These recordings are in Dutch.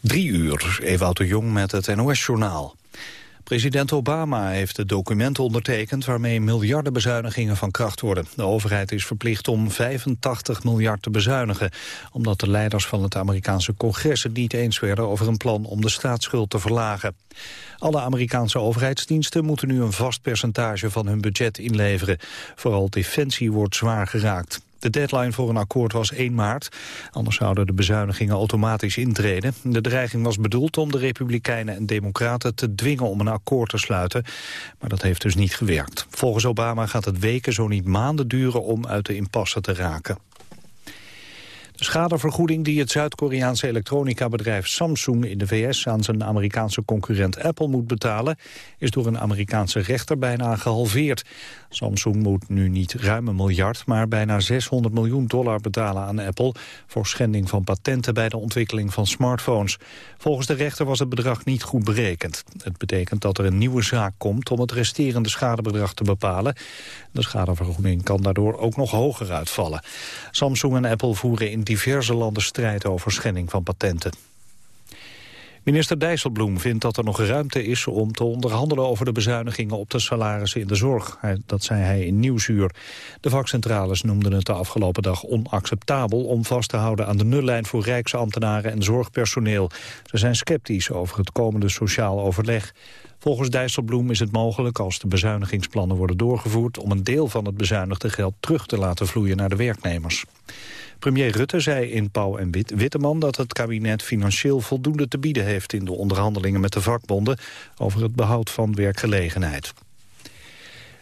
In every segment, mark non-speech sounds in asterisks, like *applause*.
Drie uur, Ewout de Jong met het NOS-journaal. President Obama heeft het document ondertekend waarmee miljarden bezuinigingen van kracht worden. De overheid is verplicht om 85 miljard te bezuinigen, omdat de leiders van het Amerikaanse congres het niet eens werden over een plan om de staatsschuld te verlagen. Alle Amerikaanse overheidsdiensten moeten nu een vast percentage van hun budget inleveren. Vooral defensie wordt zwaar geraakt. De deadline voor een akkoord was 1 maart. Anders zouden de bezuinigingen automatisch intreden. De dreiging was bedoeld om de Republikeinen en Democraten te dwingen om een akkoord te sluiten. Maar dat heeft dus niet gewerkt. Volgens Obama gaat het weken, zo niet maanden duren om uit de impasse te raken. De schadevergoeding die het Zuid-Koreaanse elektronica-bedrijf Samsung in de VS aan zijn Amerikaanse concurrent Apple moet betalen, is door een Amerikaanse rechter bijna gehalveerd. Samsung moet nu niet ruim een miljard, maar bijna 600 miljoen dollar betalen aan Apple voor schending van patenten bij de ontwikkeling van smartphones. Volgens de rechter was het bedrag niet goed berekend. Het betekent dat er een nieuwe zaak komt om het resterende schadebedrag te bepalen. De schadevergoeding kan daardoor ook nog hoger uitvallen. Samsung en Apple voeren in diverse landen strijd over schending van patenten. Minister Dijsselbloem vindt dat er nog ruimte is om te onderhandelen over de bezuinigingen op de salarissen in de zorg. Dat zei hij in Nieuwsuur. De vakcentrales noemden het de afgelopen dag onacceptabel om vast te houden aan de nullijn voor rijksambtenaren en zorgpersoneel. Ze zijn sceptisch over het komende sociaal overleg. Volgens Dijsselbloem is het mogelijk, als de bezuinigingsplannen worden doorgevoerd... om een deel van het bezuinigde geld terug te laten vloeien naar de werknemers. Premier Rutte zei in Pauw en Wit Witteman dat het kabinet financieel voldoende te bieden heeft in de onderhandelingen met de vakbonden over het behoud van werkgelegenheid.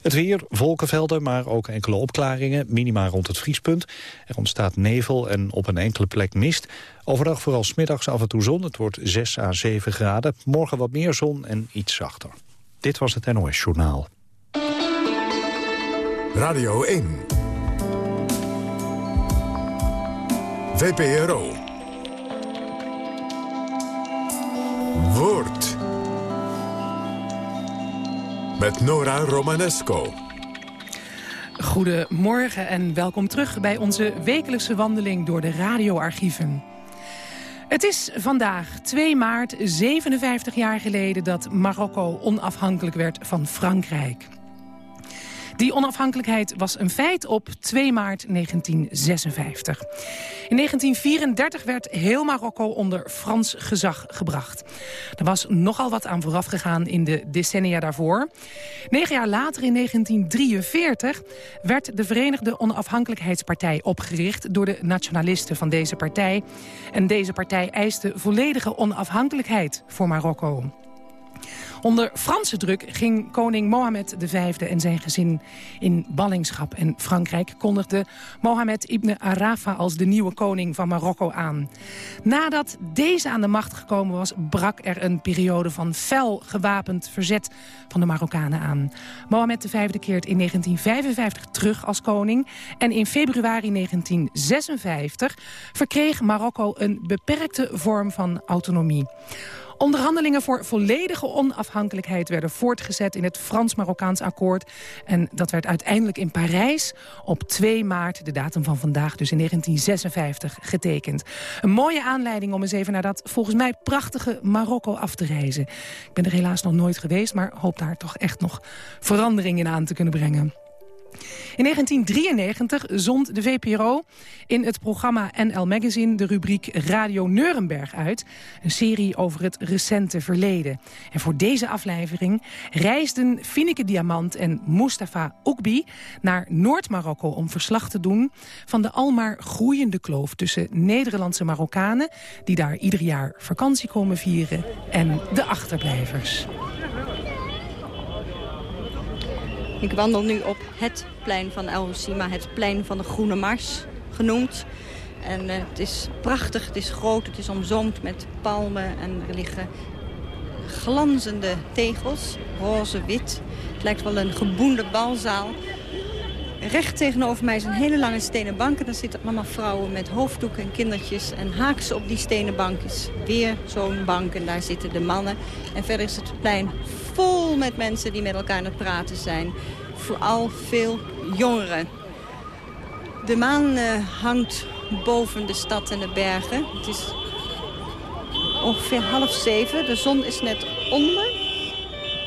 Het weer, wolkenvelden, maar ook enkele opklaringen, minima rond het vriespunt. Er ontstaat nevel en op een enkele plek mist. Overdag vooral smiddags af en toe zon, het wordt 6 à 7 graden. Morgen wat meer zon en iets zachter. Dit was het NOS Journaal. Radio 1 VPRO. Woord. Met Nora Romanesco. Goedemorgen en welkom terug bij onze wekelijkse wandeling door de radioarchieven. Het is vandaag 2 maart, 57 jaar geleden dat Marokko onafhankelijk werd van Frankrijk. Die onafhankelijkheid was een feit op 2 maart 1956. In 1934 werd heel Marokko onder Frans gezag gebracht. Er was nogal wat aan vooraf gegaan in de decennia daarvoor. Negen jaar later, in 1943, werd de Verenigde Onafhankelijkheidspartij opgericht... door de nationalisten van deze partij. En deze partij eiste volledige onafhankelijkheid voor Marokko. Onder Franse druk ging koning Mohammed V en zijn gezin in ballingschap. En Frankrijk kondigde Mohammed ibn Arafa als de nieuwe koning van Marokko aan. Nadat deze aan de macht gekomen was, brak er een periode van fel gewapend verzet van de Marokkanen aan. Mohammed V keert in 1955 terug als koning. En in februari 1956 verkreeg Marokko een beperkte vorm van autonomie. Onderhandelingen voor volledige onafhankelijkheid werden voortgezet in het Frans-Marokkaans akkoord. En dat werd uiteindelijk in Parijs op 2 maart, de datum van vandaag, dus in 1956, getekend. Een mooie aanleiding om eens even naar dat volgens mij prachtige Marokko af te reizen. Ik ben er helaas nog nooit geweest, maar hoop daar toch echt nog verandering in aan te kunnen brengen. In 1993 zond de VPRO in het programma NL Magazine de rubriek Radio Nuremberg uit. Een serie over het recente verleden. En voor deze aflevering reisden Fineke Diamant en Mustafa Oekbi naar Noord-Marokko om verslag te doen van de almaar groeiende kloof tussen Nederlandse Marokkanen die daar ieder jaar vakantie komen vieren en de achterblijvers. Ik wandel nu op het plein van El het plein van de Groene Mars genoemd. En eh, het is prachtig, het is groot, het is omzoomd met palmen en er liggen glanzende tegels, roze, wit. Het lijkt wel een geboende balzaal. Recht tegenover mij zijn hele lange stenen banken. Daar zitten allemaal vrouwen met hoofddoeken en kindertjes. En haaks op die stenen bank is weer zo'n bank. En daar zitten de mannen. En verder is het plein vol met mensen die met elkaar aan het praten zijn. Vooral veel jongeren. De maan uh, hangt boven de stad en de bergen. Het is ongeveer half zeven. De zon is net onder.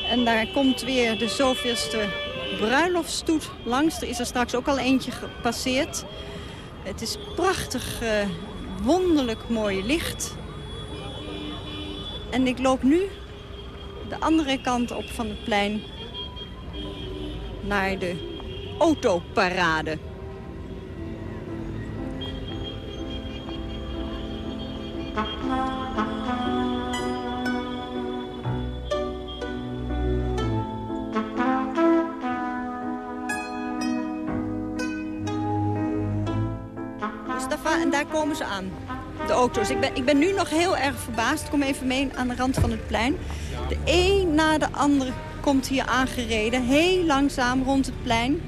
En daar komt weer de zoveelste bruiloftstoet langs. Er is er straks ook al eentje gepasseerd. Het is prachtig, uh, wonderlijk mooi licht. En ik loop nu de andere kant op van het plein naar de autoparade. Mustafa, en daar komen ze aan. De auto's. Ik ben, ik ben nu nog heel erg verbaasd. Kom even mee aan de rand van het plein. De een na de andere komt hier aangereden. Heel langzaam rond het plein.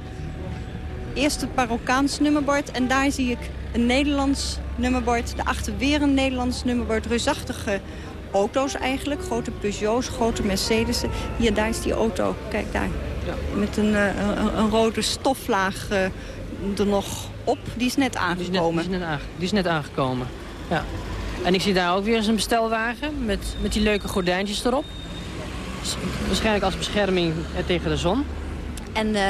Eerst het Marokkaans nummerbord en daar zie ik een Nederlands nummerbord. Daarachter weer een Nederlands nummerbord. Reusachtige auto's eigenlijk. Grote Peugeots, grote Mercedes'en. Hier, daar is die auto. Kijk daar. Ja. Met een, eh, een, een, rode stoflaag uh, er nog op. Die is net aangekomen. Die is net, die is net, die is net aangekomen. Ja. En ik zie daar ook weer eens een bestelwagen met, met die leuke gordijntjes erop. Waarschijnlijk als bescherming tegen de zon. En uh,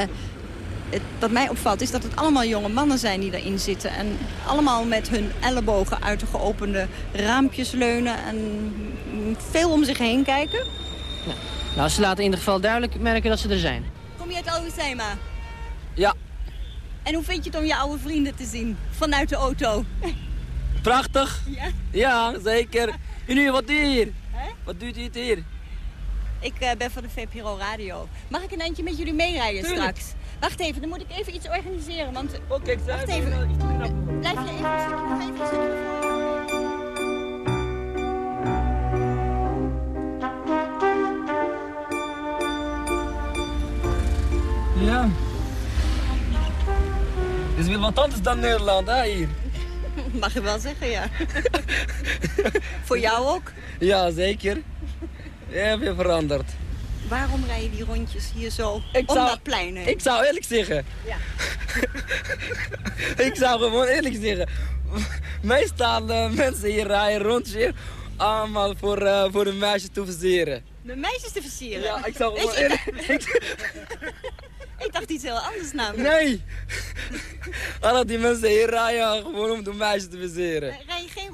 het, wat mij opvalt is dat het allemaal jonge mannen zijn die erin zitten. En allemaal met hun ellebogen uit de geopende raampjes leunen. En veel om zich heen kijken. Ja. Nou, ze laten in ieder geval duidelijk merken dat ze er zijn. Kom je uit Alwezema? Ja. En hoe vind je het om je oude vrienden te zien vanuit de auto? Prachtig. Ja? Ja, zeker. En nu, wat doe je hier? Wat doet u hier? Ik uh, ben van de VPRO Radio. Mag ik een eindje met jullie meerijden straks? Wacht even, dan moet ik even iets organiseren. Want... Oké, oh, kijk, Wacht even. Blijf je even een stukje, nog even een stukje Ja. Dit is weer wat anders dan Nederland, hè, hier. *laughs* Mag je wel zeggen, ja. *laughs* Voor jou ook? Ja, zeker. Ja, weer veranderd. Waarom rij je die rondjes hier zo ik om dat plein heen? Ik zou eerlijk zeggen. Ja. *laughs* ik zou gewoon eerlijk zeggen. Meestal uh, mensen hier rijden rondjes allemaal voor, uh, voor de meisjes te versieren. De meisjes te versieren? Ja, ik zou gewoon eerlijk... *laughs* Ik dacht iets heel anders namelijk. Nee. *laughs* Alle die mensen hier rijden gewoon om de meisjes te viseren.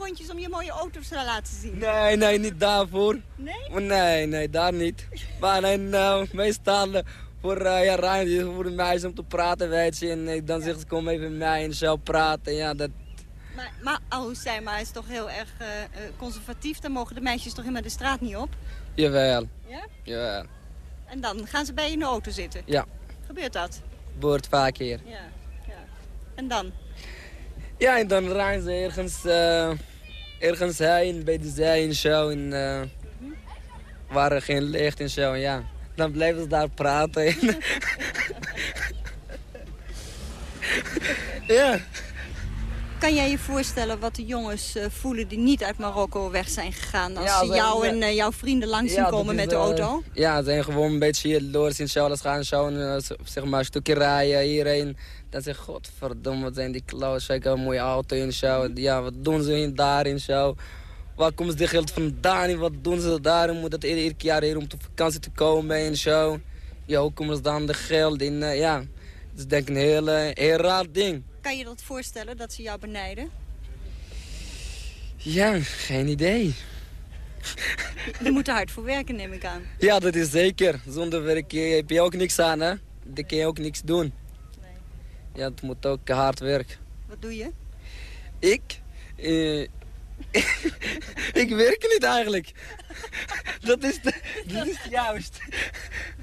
Eh, rondjes om je mooie auto's te laten zien? Nee, nee, niet daarvoor. Nee? Nee, nee, daar niet. Maar nee, nou, meestal voor, uh, ja, rijden voor de meisjes om te praten, weet je. En dan ja. zegt ze, kom even met mij en zo praten. Ja, dat... Maar, maar oh, zij maar is toch heel erg uh, conservatief. Dan mogen de meisjes toch helemaal de straat niet op? Jawel. Ja? Jawel. En dan gaan ze bij je in de auto zitten? Ja. Gebeurt dat? Gebeurt vaak hier. Ja, ja. En dan? Ja, en dan rijden ze ergens, uh, ergens heen, bij de zee en zo. En, uh, waar er geen licht en zo, ja. Dan blijven ze daar praten. *laughs* ja. Kan jij je voorstellen wat de jongens uh, voelen die niet uit Marokko weg zijn gegaan... als ja, ze jou en uh, jouw vrienden langs zien ja, komen met de auto? ja, ze zijn gewoon een beetje hier door in Charles gaan zo en zeg maar een stukje rijden hierheen. Dan zeg ik, godverdomme, wat zijn die zeker een mooie auto in zo. Ja, wat doen ze hier daar in zo? Waar komen ze dit geld vandaan? Wat doen ze daar? Moet dat ieder jaar hier om op vakantie te komen en zo? Ja, hoe komen ze dan de geld in? Uh, ja, het is denk ik een heel, heel raar ding. Kan je dat voorstellen, dat ze jou benijden? Ja, geen idee. Je moet er hard voor werken, neem ik aan. Ja, dat is zeker. Zonder werk heb je ook niks aan, hè? Dan kun je ook niks doen. Ja, het moet ook hard werken. Wat doe je? Ik? Uh, *laughs* ik werk niet eigenlijk. dat, is de, dat is juist.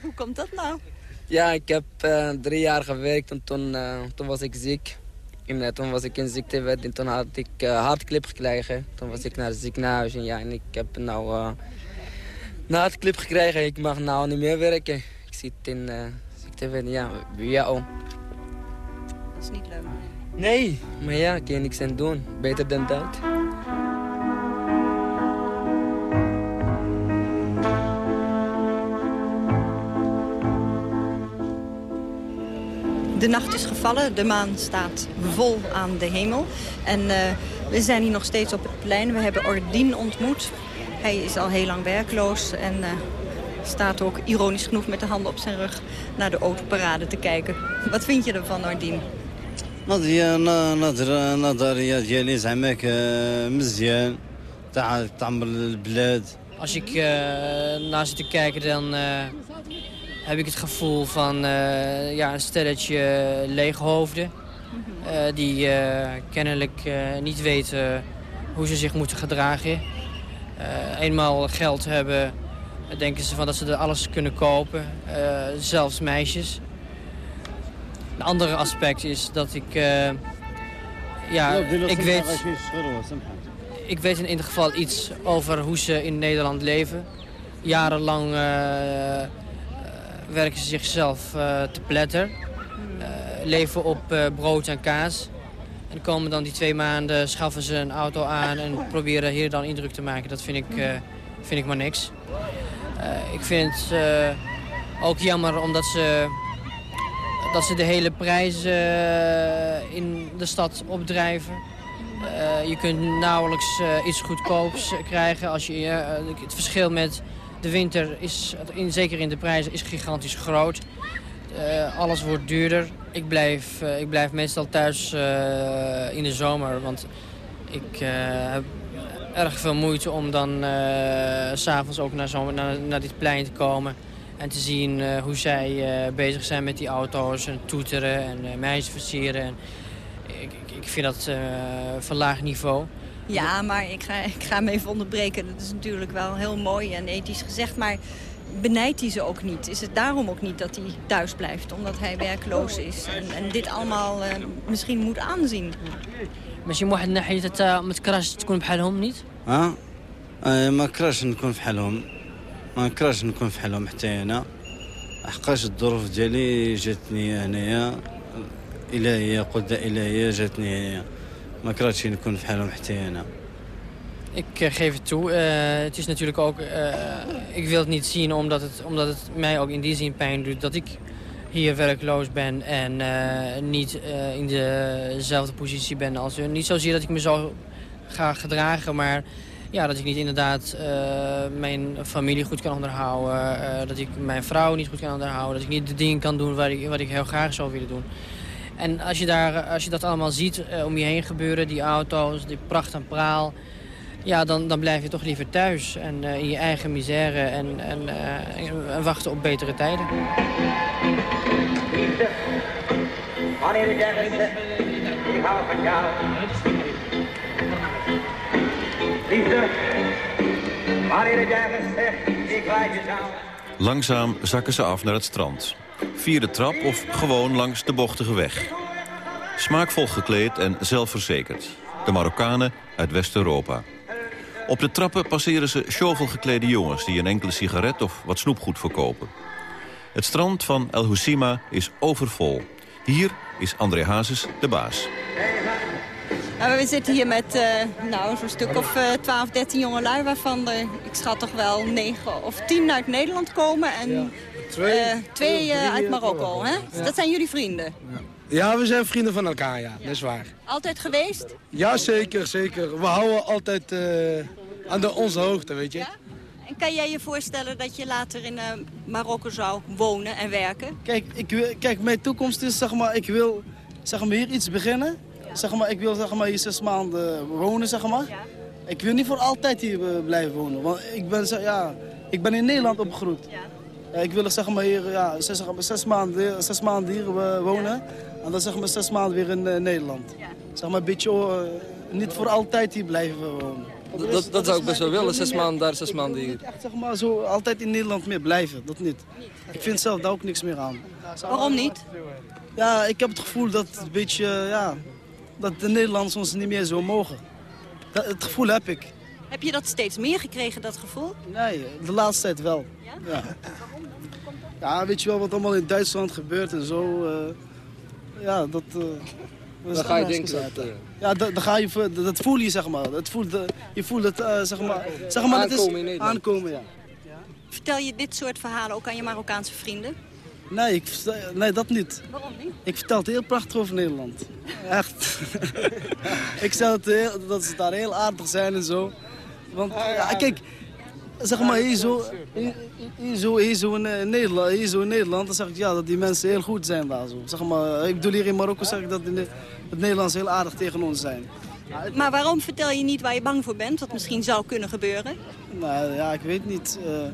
Hoe komt dat nou? Ja, ik heb uh, drie jaar gewerkt en toen, uh, toen was ik ziek. En toen was ik in ziektewet en toen had ik hartklip gekregen. Toen was ik naar het ziekenhuis en, ja, en ik heb nou een hartklip gekregen. Ik mag nou niet meer werken. Ik zit in ziektewet, ja, bij jou. Dat is niet leuk. Nee, maar ja, ik kan niks aan doen. Beter dan dood. de nacht is gevallen. De maan staat vol aan de hemel. En uh, we zijn hier nog steeds op het plein. We hebben Ordien ontmoet. Hij is al heel lang werkloos en uh, staat ook ironisch genoeg met de handen op zijn rug naar de autoparade te kijken. Wat vind je ervan, Ordien? نظريه ديالي زعما مزيان تاع تعمر البلاد Als ik uh, naar zit te kijken, dan uh, heb ik het gevoel van uh, ja, een stelletje leeghoofden. die kennelijk niet weten hoe ze zich moeten gedragen. eenmaal geld hebben, denken ze van dat ze er alles kunnen kopen. zelfs meisjes. Een ander aspect is dat ik... ja, ik weet ik weet in ieder geval iets over hoe ze in Nederland leven. Jarenlang uh, werken ze zichzelf te pletter. Leven op brood en kaas. En komen dan die twee maanden, schaffen ze een auto aan en proberen hier dan indruk te maken. Dat vind ik, vind ik maar niks. ik vind het ook jammer omdat ze, dat ze de hele prijzen in de stad opdrijven. Uh, je kunt nauwelijks uh, iets goedkoops krijgen. Als je, het verschil met de winter, is, in, zeker in de prijzen, is gigantisch groot. alles wordt duurder. Ik blijf, ik blijf meestal thuis in de zomer, want ik heb erg veel moeite om dan s s'avonds ook naar, zo, naar, naar, dit plein te komen. En te zien hoe zij bezig zijn met die auto's en toeteren en meisjes versieren. En, ik, ik vind dat uh, van laag niveau. Ja, maar ik ga, ik ga hem even onderbreken. Dat is natuurlijk wel heel mooi en ethisch gezegd. Maar benijdt hij ze ook niet? Is het daarom ook niet dat hij thuis blijft? Omdat hij werkloos is en, en dit allemaal uh, misschien moet aanzien? ماشي من واحد الناحية انت ما تكرهش تكون بحالهم نيت؟ اه ما كرهش نكون بحالهم ما نكرهش نكون بحالهم حتى انا حقاش الظروف ديالي جاتني هنايا إلهية قدة إلهية جاتني ما كرهتش نكون في حالهم حتى أنا Ik uh, geef het toe. Uh, het is natuurlijk ook... Uh, ik wil het niet zien omdat het, omdat het mij ook in die zin pijn doet... dat ik hier werkloos ben en niet in dezelfde positie ben als hun. Niet zozeer dat ik me zo ga gedragen, maar ja, dat ik niet inderdaad mijn familie goed kan onderhouden. dat ik mijn vrouw niet goed kan onderhouden. Dat ik niet de dingen kan doen waar ik, wat ik heel graag zou willen doen. En als je, daar, als je dat allemaal ziet uh, om je heen gebeuren, die auto's, die pracht en praal... ja, dan, dan blijf je toch liever thuis en in je eigen misère en, en, en wachten op betere tijden. Liefde, wanneer ik laat je. Langzaam zakken ze af naar het strand. Via de trap of gewoon langs de bochtige weg. Smaakvol gekleed en zelfverzekerd. De Marokkanen uit West-Europa. Op de trappen passeren ze shovel geklede jongens... die een enkele sigaret of wat snoepgoed verkopen. Het strand van El Housima is overvol. Hier is André Hazes de baas. We zitten hier met uh, nou, zo'n stuk of uh, 12, 13 jongelui... waarvan er, ik schat toch wel 9 of 10 uit Nederland komen... en Twee, uh, twee uh, uit Marokko, hè? Ja. Dat zijn jullie vrienden? Ja. ja. we zijn vrienden van elkaar, ja. Dat is waar. Altijd geweest? Ja, zeker, zeker. We houden altijd uh, aan de, onze hoogte, weet je. Ja? En kan jij je voorstellen dat je later in Marokko zou wonen en werken? Kijk, ik wil, kijk, mijn toekomst is, zeg maar, ik wil zeg maar, hier iets beginnen. Zeg maar, ik wil zeg maar, hier zes maanden wonen, zeg maar. Ik wil niet voor altijd hier blijven wonen. Want ik ben, ja, ik ben in Nederland opgegroeid. Ja, ik wil zeg maar hier ja, zes, zes, maanden, zes maanden hier wonen. En dan zeg maar zes maanden weer in uh, Nederland. Ja. Zeg maar een beetje uh, niet voor altijd hier blijven wonen. Dat, dat, dat zou ik best wel willen, zes maanden daar, zes maanden hier. Echt zeg maar zo altijd in Nederland meer blijven, dat niet. Ik vind zelf daar ook niks meer aan. Waarom niet? Ja, ik heb het gevoel dat een beetje, ja, dat de Nederlanders ons niet meer zo mogen. Dat, het gevoel heb ik. Heb je dat steeds meer gekregen, dat gevoel? Nee, de laatste tijd wel. Ja? ja. Ja, weet je wel wat allemaal in Duitsland gebeurt en zo. Uh, ja, dat... Uh, dan ga je denken dat... Uh... Ja, dan ga je, dat voel je, zeg maar. Dat voelt, je voelt het, uh, zeg maar... Zeg maar aankomen het is aankomen, ja. Vertel je dit soort verhalen ook aan je Marokkaanse vrienden? Nee, ik, nee, dat niet. Waarom niet? Ik vertel het heel prachtig over Nederland. Echt. *laughs* ik stel het heel, dat ze daar heel aardig zijn en zo. Want, ja, kijk, zeg maar, hier zo, hier, hier zo, hier zo in eh, Nederland, hier zo in Nederland, dan zeg ik ja, dat die mensen heel goed zijn daar zo. Zeg maar, ik bedoel hier in Marokko zeg ik dat de, het Nederlands heel aardig tegen ons zijn. Maar waarom vertel je niet waar je bang voor bent, wat misschien zou kunnen gebeuren? Nou ja, ik weet niet. Uh,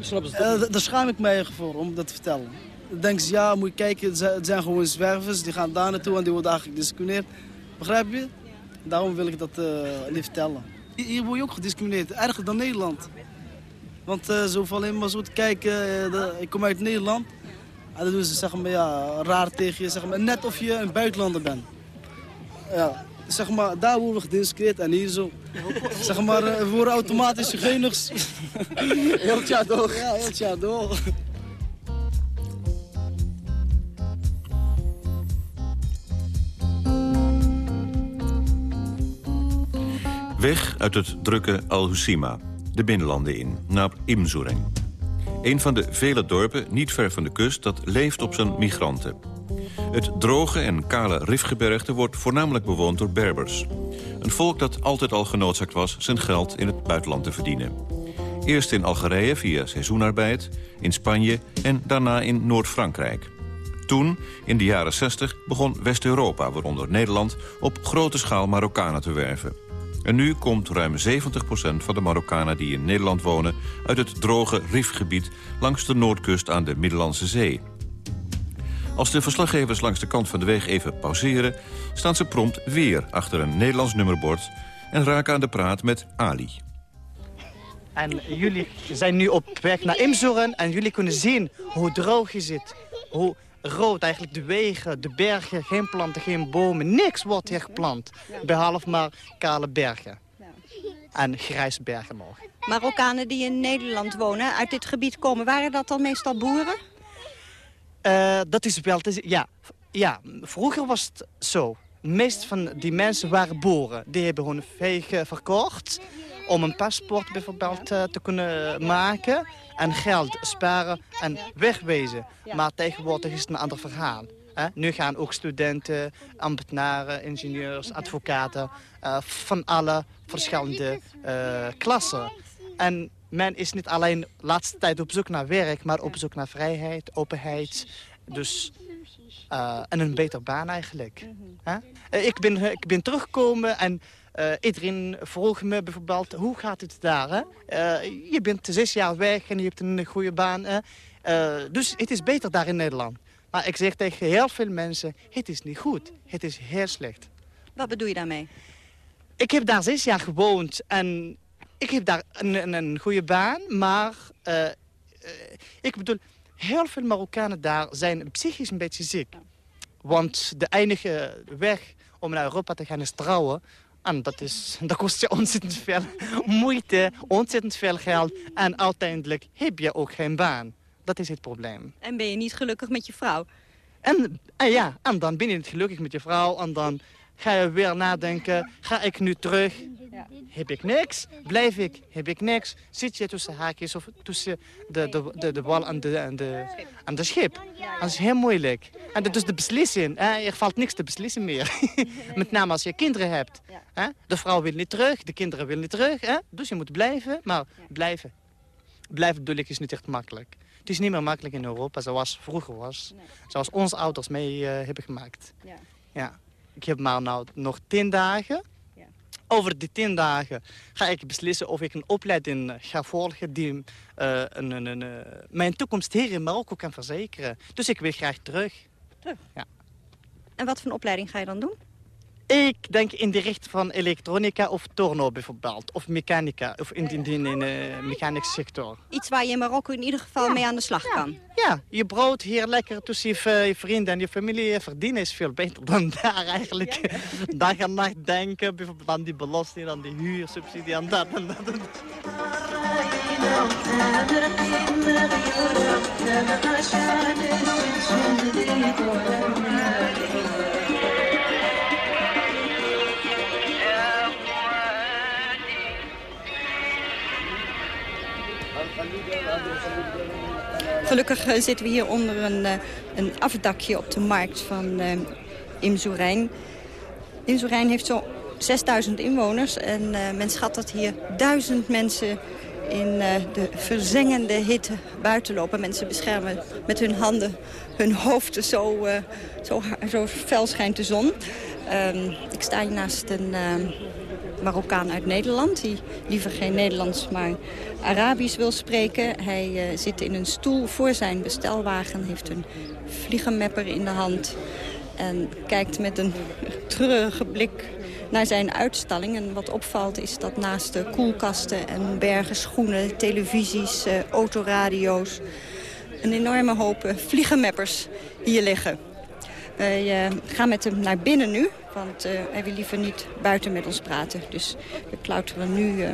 uh, daar schaam ik mij voor om dat te vertellen. Dan denken ze, ja, moet je kijken, het zijn gewoon zwervers, die gaan daar naartoe en die worden eigenlijk gediscrimineerd. Begrijp je? Daarom wil ik dat uh, niet vertellen. Hier word je ook gediscrimineerd, erger dan Nederland. Want uh, zo alleen maar zo te kijken, de, ik kom uit Nederland. En dan doen ze zeg maar, ja, raar tegen je, zeg maar, net of je een buitenlander bent. Ja, zeg maar, daar worden we gediscrimineerd en hier zo. zeg maar, we worden automatisch zigeuners. heel het jaar door. Ja, heel het jaar door. Weg uit het drukke Al-Husima, de binnenlanden in, naar Imzureng. Een van de vele dorpen niet ver van de kust dat leeft op zijn migranten. Het droge en kale Rifgebergte wordt voornamelijk bewoond door Berbers. Een volk dat altijd al genoodzaakt was zijn geld in het buitenland te verdienen. Eerst in Algerije via seizoenarbeid, in Spanje en daarna in Noord-Frankrijk. Toen, in de jaren 60, begon West-Europa, waaronder Nederland... op grote schaal Marokkanen te werven. En nu komt ruim 70% van de Marokkanen die in Nederland wonen... uit het droge Rifgebied langs de noordkust aan de Middellandse Zee. Als de verslaggevers langs de kant van de weg even pauzeren... staan ze prompt weer achter een Nederlands nummerbord... en raken aan de praat met Ali. En jullie zijn nu op weg naar Imzoren en jullie kunnen zien hoe droog je zit. Hoe rood eigenlijk de wegen, de bergen, geen planten, geen bomen. Niks wordt hier geplant, behalve maar kale bergen. En grijze bergen nog. Marokkanen die in Nederland wonen, uit dit gebied komen, waren dat dan meestal boeren? Uh, dat is wel te ja, ja, vroeger was het zo. De meeste van die mensen waren boeren. Die hebben hun vegen verkocht om een paspoort bijvoorbeeld uh, te kunnen maken. En geld sparen en wegwezen. Maar tegenwoordig is het een ander verhaal. Nu gaan ook studenten, ambtenaren, ingenieurs, advocaten... Uh, van alle verschillende klassen. En men is niet alleen de laatste tijd op zoek naar werk... maar op zoek naar vrijheid, openheid. Dus, uh, en een beter baan eigenlijk. Uh, ik, ben, ik ben teruggekomen en uh, iedereen vroeg me bijvoorbeeld... hoe gaat het daar? Hè? je bent zes jaar weg en je hebt een goede baan. dus het is beter daar in Nederland. Maar ik zeg tegen heel veel mensen... het is niet goed. Het is heel slecht. Wat bedoel je daarmee? Ik heb daar zes jaar gewoond en ik heb daar een, een, goede baan, maar uh, uh, ik bedoel, heel veel Marokkanen daar zijn psychisch een beetje ziek. Want de enige weg om naar Europa te gaan is trouwen. En dat, is, *laughs* dat kost je ontzettend veel moeite, ontzettend veel geld. En uiteindelijk heb je ook geen baan. Dat is het probleem. En ben je niet gelukkig met je vrouw? En, en ja, en dan ben je niet gelukkig met je vrouw. En dan ga je weer nadenken, ga ik nu terug? Heb ik niks? Blijf ik? Heb ik niks? Zit je tussen haakjes of tussen de, de, de, de wal en de, en, de, en de schip? Dat is heel moeilijk. En dat is de beslissing. Hè? Er valt niks te beslissen meer. *laughs* Met name als je kinderen hebt. Hè? De vrouw wil niet terug, de kinderen willen niet terug. Hè? Dus je moet blijven, maar blijven. Blijven bedoel ik is niet echt makkelijk. Het is niet meer makkelijk in Europa zoals vroeger was. Zoals onze ouders mee uh, hebben gemaakt. Ja. ja. Ik heb maar nou nog tien dagen. Over die tien dagen ga ik beslissen of ik een opleiding ga volgen... die uh, een, een, een, uh, mijn toekomst hier in Marokko kan verzekeren. Dus ik wil graag terug. Terug? Ja. En wat voor een opleiding ga je dan doen? Ik denk in de richting van elektronica of torno bijvoorbeeld. Of mechanica, of in, in, in, in de uh, mechanische sector. Iets waar je in Marokko in ieder geval mee aan de slag kan. Ja, je brood hier lekker tussen je, je, vrienden en je familie verdienen is veel beter dan daar eigenlijk. Ja, Dag en nacht denken, bijvoorbeeld aan die belasting, aan die huursubsidie, aan dat en dat. Gelukkig eh, zitten we hier onder een, eh, een afdakje op de markt van uh, Imzoerijn. Imzoerijn heeft zo'n 6000 inwoners en men schat dat hier duizend mensen in de verzengende hitte buiten lopen. Mensen beschermen met hun handen hun hoofd, zo, zo, zo fel schijnt de zon. Ehm, ik sta hier naast een Marokkaan uit Nederland... die liever geen Nederlands, maar Arabisch wil spreken. Hij uh, zit in een stoel voor zijn bestelwagen, heeft een vliegenmapper in de hand... en kijkt met een treurige blik naar zijn uitstalling. En wat opvalt is dat naast de koelkasten en bergen schoenen... televisies, uh, autoradio's... een enorme hoop vliegenmappers hier liggen. Wij uh, gaan met hem naar binnen nu, want uh, hij wil liever niet buiten met ons praten. Dus we klauteren nu uh,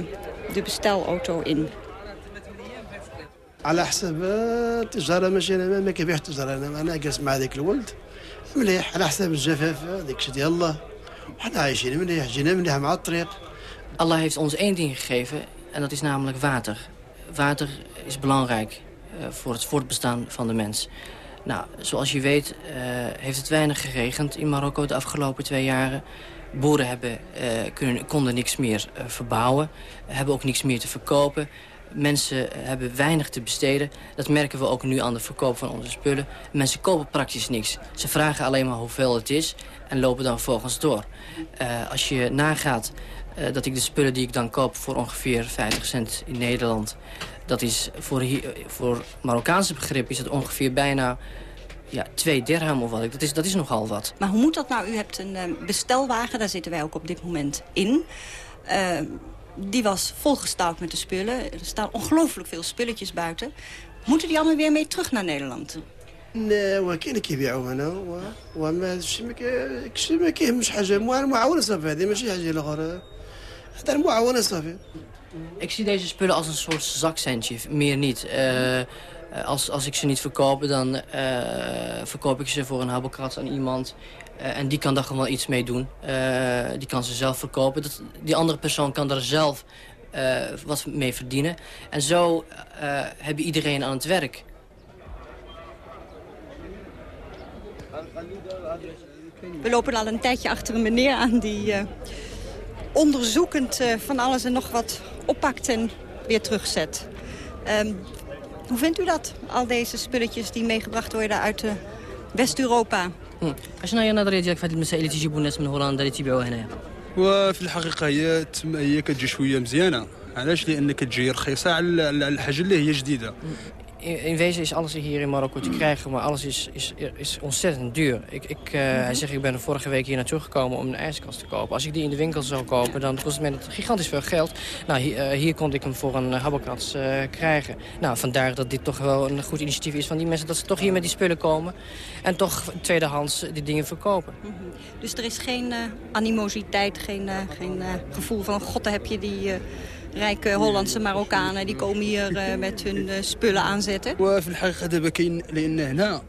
de bestelauto in. على حسب التجاره ماشي انا ما كيبيعش التجاره انا انا جالس مع ذاك الولد مليح على حساب الجفاف داك الشيء ديال الله وحنا عايشين مليح جينا مليح مع الطريق Allah heeft ons één ding gegeven en dat is namelijk water. Water is belangrijk uh, voor het voortbestaan van de mens. Nou, zoals je weet uh, heeft het weinig geregend in Marokko de afgelopen twee jaren. Boeren hebben, uh, kunnen, konden niks meer uh, verbouwen, hebben ook niks meer te verkopen. Mensen hebben weinig te besteden. Dat merken we ook nu aan de verkoop van onze spullen. Mensen kopen praktisch niks. Ze vragen alleen maar hoeveel het is en lopen dan volgens door. als je nagaat dat ik de spullen die ik dan koop voor ongeveer 50 cent in Nederland dat is voor, hier, voor Marokkaanse begrip is het ongeveer bijna ja, twee dirham of wat. Dat is, dat is nogal wat. Maar hoe moet dat nou? U hebt een uh, bestelwagen, daar zitten wij ook op dit moment in. Uh, die was volgestouwd met de spullen. Er staan ongelooflijk veel spulletjes buiten. Moeten die allemaal weer mee terug naar Nederland? Nee, وكاين كيبيعوا هنا وما شي ما كيهمش حاجه معاونه صافي هذه ماشي حاجه اخرى هذا المعاونه صافي ik zie deze spullen als een soort zakcentje, meer niet. Uh, als, als ik ze niet verkoop, dan uh, verkoop ik ze voor een habbelkrats aan iemand. Uh, en die kan daar gewoon iets mee doen. die kan ze zelf verkopen. Dat, die andere persoon kan daar zelf wat mee verdienen. En zo heb je iedereen aan het werk. We lopen al een tijdje achter een meneer aan die onderzoekend van alles en nog wat oppakt en weer terugzet. Um, hoe vindt u dat, al deze spulletjes die meegebracht worden uit uh, West-Europa? شنو هي النظريه ديالك في هذه المسائل اللي تيجيبوا الناس من هولندا اللي تيبيعوها هنايا؟ وفي الحقيقه هي هي كتجي شويه مزيانه علاش لان كتجي رخيصه على الحاجه اللي هي جديده in wezen is alles hier in Marokko te krijgen, maar alles is, is, is ontzettend duur. Ik, ik, uh, Hij zegt, ik ben vorige week hier naartoe gekomen om een ijskast te kopen. Als ik die in de winkel zou kopen, dan kost het me gigantisch veel geld. Nou, hier, uh, hier kon ik hem voor een habbekrats uh, krijgen. Nou, vandaar dat dit toch wel een goed initiatief is van die mensen... dat ze toch hier met die spullen komen en toch tweedehands die dingen verkopen. Mm -hmm. Dus er is geen animositeit, geen, geen gevoel van... god, heb je die rijke Hollandse Marokkanen die komen hier uh, met hun uh, spullen aanzetten. وفي الحقيقه دابا كاين لان هنا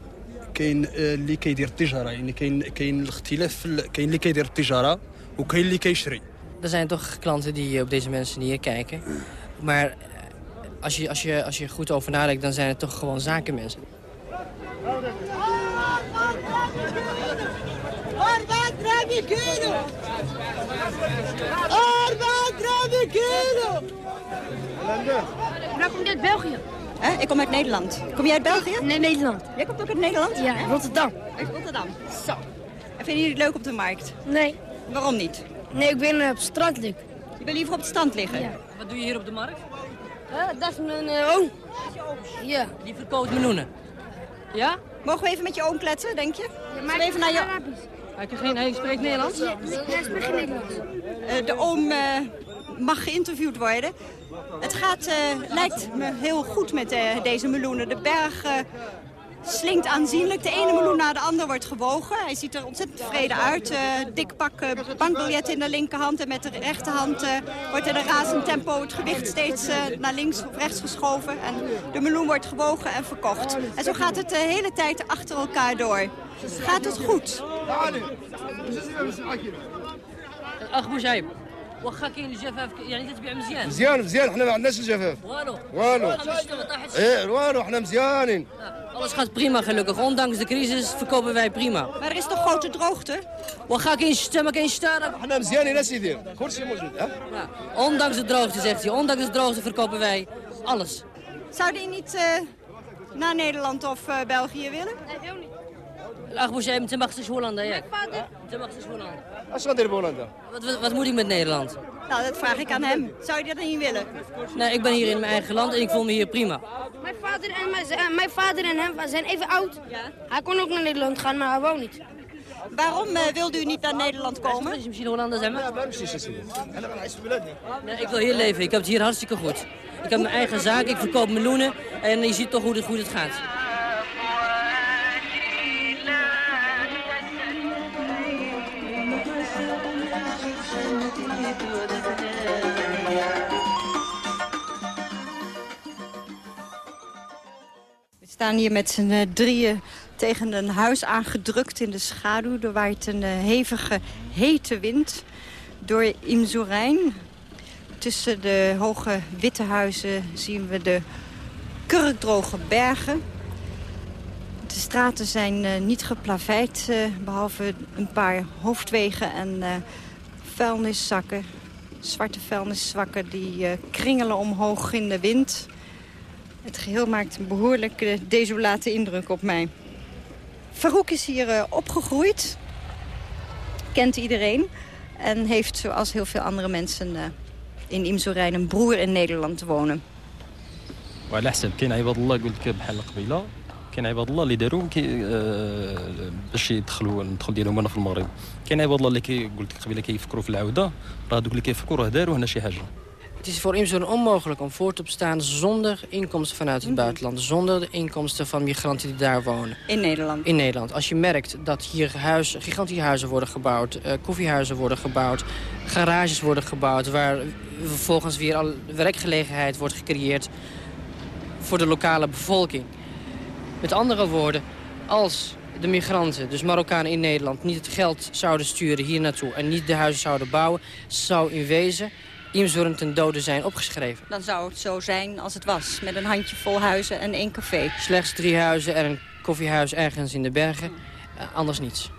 كاين اللي كيدير التجاره يعني كاين كاين الاختلاف كاين اللي كيدير التجاره وكاين اللي كيشري. Er zijn toch klanten die op deze mensen neerkijken. Maar als je, als, je, als je goed over nadenkt, dan zijn het toch gewoon zakenmensen. Waar kom je uit België? Hè? Ik kom uit Nederland. Kom jij uit België? Nee, Nederland. Jij komt ook uit Nederland? Ja, Rotterdam. Uit Rotterdam. Zo. En vinden jullie het leuk op de markt? Nee. Waarom niet? Nee, ik ben uh, op het strand liggen. Je wil liever op het strand liggen? Ja. Wat doe je hier op de markt? Uh, dat is mijn uh, oom. Ja. Die verkoopt meloenen. Ja? Mogen we even met je oom kletsen, denk je? Ja, maar even naar je... Hij, geen, hij spreekt Nederlands? Ja, hij spreekt geen Nederlands. Uh, de oom uh, mag geïnterviewd worden. Het gaat, uh, lijkt me heel goed met deze meloenen. De berg slinkt aanzienlijk. De ene meloen na de ander wordt gewogen. Hij ziet er ontzettend tevreden uit. dik pak bankbiljet in de linkerhand. En met de rechterhand wordt in een razend tempo het gewicht steeds naar links of rechts geschoven. En de meloen wordt gewogen en verkocht. En zo gaat het de hele tijd achter elkaar door. Gaat het goed? أخبو شايب واخا كاين الجفاف يعني تتبيع مزيان مزيان مزيان حنا ما عندناش الجفاف والو والو طاحت ايه والو حنا مزيانين Alles gaat prima gelukkig. Ondanks de crisis verkopen wij prima. Maar er is toch grote droogte? وخا كاين الشتا ما كاينش الشتا حنا مزيانين اسيدي كلشي موجود ها Ondanks de droogte, zegt hij. Ondanks de droogte verkopen wij alles. Zou die niet eh, naar Nederland of eh, België willen? Ach, jij te mag is Hollander, ja. Te mag is Holland. Als wat in Wat moet ik met Nederland? Nou, dat vraag ik aan hem. Zou je dat niet willen? Nee, ik ben hier in mijn eigen land en ik voel me hier prima. Mijn vader en, mijn, eh, mijn vader en hem zijn even oud. Ja. Hij kon ook naar Nederland gaan, maar hij woont niet. Waarom eh, wilde u niet naar Nederland komen? Is misschien Hollanders hebben. Ja, precies. Nee, ik wil hier leven. Ik heb het hier hartstikke goed. Ik heb mijn eigen zaak, ik verkoop meloenen en je ziet toch hoe het, goed het gaat. Staan hier met z'n eh, drieën tegen een huis aangedrukt in de schaduw. Er waait een eh, hevige, hete wind door Imzoerijn. Tussen de hoge witte huizen zien we de kurkdroge bergen. De straten zijn eh, niet geplaveid, eh, behalve een paar hoofdwegen en vuilniszakken. Zwarte vuilniszakken die kringelen omhoog in de wind. Het geheel maakt een behoorlijk eh, desolate indruk op mij. Farouk is hier eh, opgegroeid. Kent iedereen. En heeft zoals heel veel andere mensen eh, in Imzoerijn een broer in Nederland wonen. وعلى حسب كاين عباد الله قلت لك بحال القبيله كاين عباد الله اللي داروا كي آه، باش يدخلوا الدخول ديالهم هنا في المغرب كاين عباد الله اللي كي قلت لك قبيله كيفكروا في العوده راه دوك اللي كيفكروا راه داروا هنا شي حاجه het is voor Imzoren onmogelijk om voor te bestaan zonder inkomsten vanuit het buitenland. Zonder de inkomsten van migranten die daar wonen. In Nederland? In Nederland. Als je merkt dat hier huizen, gigantische huizen worden gebouwd, eh, koffiehuizen worden gebouwd, garages worden gebouwd, waar vervolgens weer al werkgelegenheid wordt gecreëerd voor de lokale bevolking. Met andere woorden, als de migranten, dus Marokkanen in Nederland, niet het geld zouden sturen hier naartoe en niet de huizen zouden bouwen, zou in wezen Imzoren ten dode zijn opgeschreven. Dan zou het zo zijn als het was. Met een handjevol huizen en één café. Slechts drie huizen en een koffiehuis ergens in de bergen. Eh, anders niets.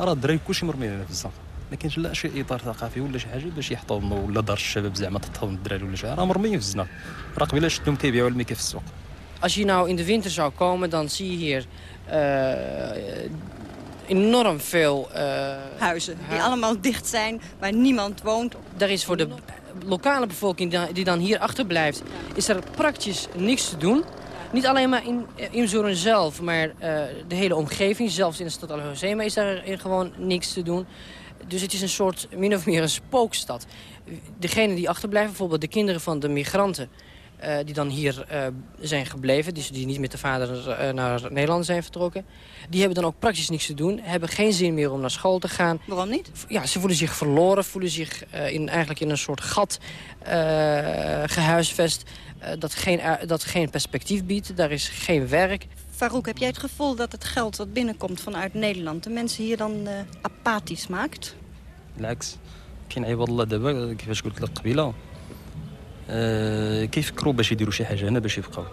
راه الدراري كلشي مرميين هنا في الزنقه ما كاينش لا شي اطار ثقافي ولا شي حاجه باش يحتضنوا ولا دار الشباب زعما تحتضن الدراري ولا شي حاجه راه مرميين في الزنقه راه قبيله شفتهم كيبيعوا الميكا في السوق Als je nou in de winter zou komen, dan zie je hier eh, enorm veel... eh, Huizen die allemaal dicht zijn, waar niemand woont. Daar is voor de lokale bevolking die- dan hier achterblijft, is er praktisch niks te doen. Niet alleen maar in Imzoren zelf, maar eh, de hele omgeving, zelfs in de stad Al-Hoceima is daar gewoon niks te doen. Dus het is een soort, min of meer een spookstad. Degenen die achterblijven, bijvoorbeeld de kinderen van de migranten... Eh, die dan hier eh, zijn gebleven, die die niet met de vader eh, naar Nederland zijn vertrokken. Die hebben dan ook praktisch niks te doen, hebben geen zin meer om naar school te gaan. Waarom niet? Ja, ze voelen zich verloren, voelen zich in, eigenlijk in een soort gat gehuisvest... dat, geen, dat geen perspectief biedt, daar is geen werk. Farouk, heb jij het gevoel dat het geld dat binnenkomt vanuit Nederland... de mensen hier dan apathisch maakt? Lex, ik heb geen idee dat ik heb قبيله آه، كيفكروا باش يديروا شي حاجه هنا باش يبقاو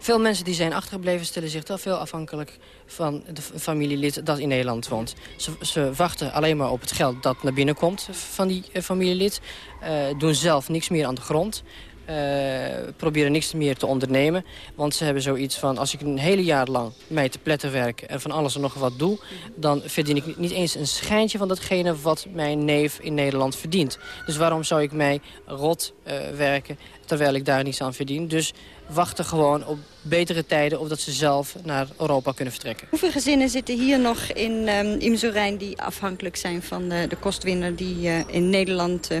Veel mensen die zijn achtergebleven stellen zich te veel afhankelijk van de f- familielid dat in Nederland woont. Ze, ze wachten alleen maar op het geld dat naar binnen komt van die eh, familielid. eh, doen zelf niks meer aan de grond. eh, proberen niks meer te ondernemen. Want ze hebben zoiets van, als ik een hele jaar lang mij te pletten werk... en van alles en nog wat doe... dan verdien ik niet eens een schijntje van datgene wat mijn neef in Nederland verdient. Dus waarom zou ik mij rot eh, werken terwijl ik daar niets aan verdien? Dus wachten gewoon op betere tijden... of dat ze zelf naar Europa kunnen vertrekken. Hoeveel gezinnen zitten hier nog in um, die afhankelijk zijn van de, de kostwinner... die eh, in Nederland eh,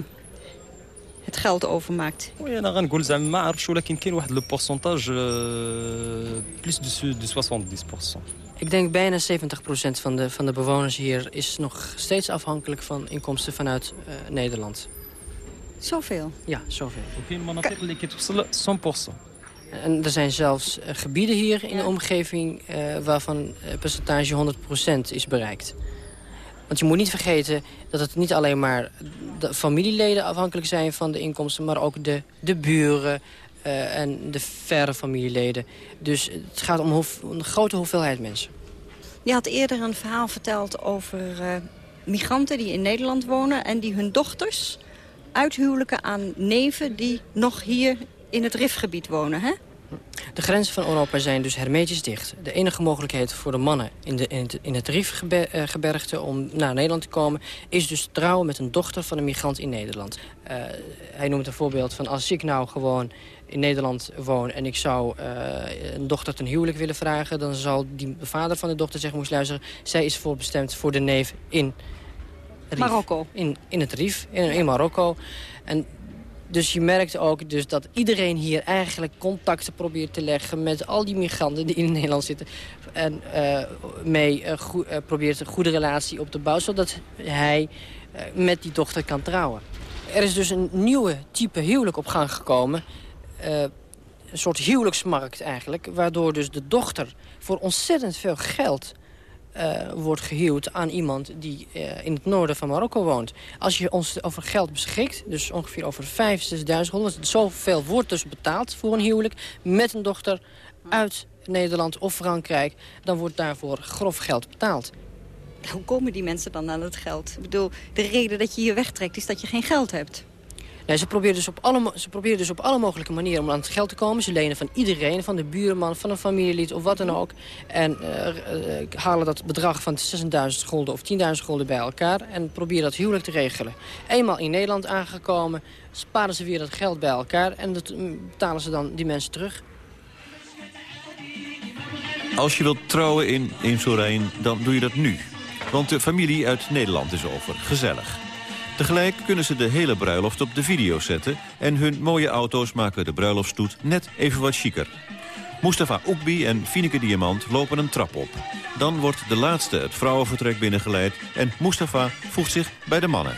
het geld overmaakt? وي انا غنقول زعما ما عرفتش ولكن كاين واحد لو بورسونتاج بليس دو دو 70% Ik denk bijna 70% van de, van de bewoners hier is nog steeds afhankelijk van inkomsten vanuit eh, Nederland. Zoveel? Ja, zoveel. وكاين مناطق اللي كتوصل 100% En er zijn zelfs eh, gebieden hier in de omgeving eh, waarvan het percentage 100% is bereikt. Want je moet niet vergeten dat het niet alleen maar de familieleden afhankelijk zijn van de inkomsten... maar ook de, de buren uh, en de verre familieleden. Dus het gaat om een grote hoeveelheid mensen. Je had eerder een verhaal verteld over uh, migranten die in Nederland wonen... en die hun dochters uithuwelijken aan neven die nog hier in het rifgebied wonen, hè? De grenzen van Europa zijn dus hermetisch dicht. De enige mogelijkheid voor de mannen in, de, in het, in het Rifgebergte om naar Nederland te komen... is dus trouwen met een dochter van een migrant in Nederland. Uh, hij noemt een voorbeeld van als ik nou gewoon in Nederland woon... en ik zou uh, een dochter ten huwelijk willen vragen... dan zal die vader van de dochter zeggen, moest luisteren... zij is voorbestemd voor de neef in... Marokko. In, in het Rif, in, in Marokko. En dus je merkt ook dus dat iedereen hier eigenlijk contacten probeert te leggen... met al die migranten die in Nederland zitten. En uh, mee uh, uh, probeert een goede relatie op te bouwen... zodat hij met die dochter kan trouwen. Er is dus een nieuwe type huwelijk op gang gekomen. een soort huwelijksmarkt eigenlijk. Waardoor dus de dochter voor ontzettend veel geld uh, wordt gehuwd aan iemand die uh, in het noorden van Marokko woont. Als je ons over geld beschikt, dus ongeveer over 5.000, 6.000 gulden... zoveel wordt dus betaald voor een huwelijk met een dochter uit Nederland of Frankrijk... dan wordt daarvoor grof geld betaald. Hoe komen die mensen dan aan het geld? Ik bedoel, de reden dat je hier wegtrekt is dat je geen geld hebt. Ze, proberen dus op alle, ze proberen dus op alle mogelijke manieren om aan het geld te komen. Ze lenen van iedereen, van de buurman, van een familielid of wat dan ook. En uh, uh, halen dat bedrag van 6.000 gulden of 10.000 gulden bij elkaar... en proberen dat huwelijk te regelen. Eenmaal in Nederland aangekomen, sparen ze weer dat geld bij elkaar... en dat betalen ze dan die mensen terug. Als je wilt trouwen in Eemselrijn, dan doe je dat nu. Want de familie uit Nederland is over. Gezellig. Tegelijk kunnen ze de hele bruiloft op de video zetten... en hun mooie auto's maken de bruiloftstoet net even wat chiquer. Mustafa Oekbi en Fineke Diamant lopen een trap op. Dan wordt de laatste het vrouwenvertrek binnengeleid... en Mustafa voegt zich bij de mannen.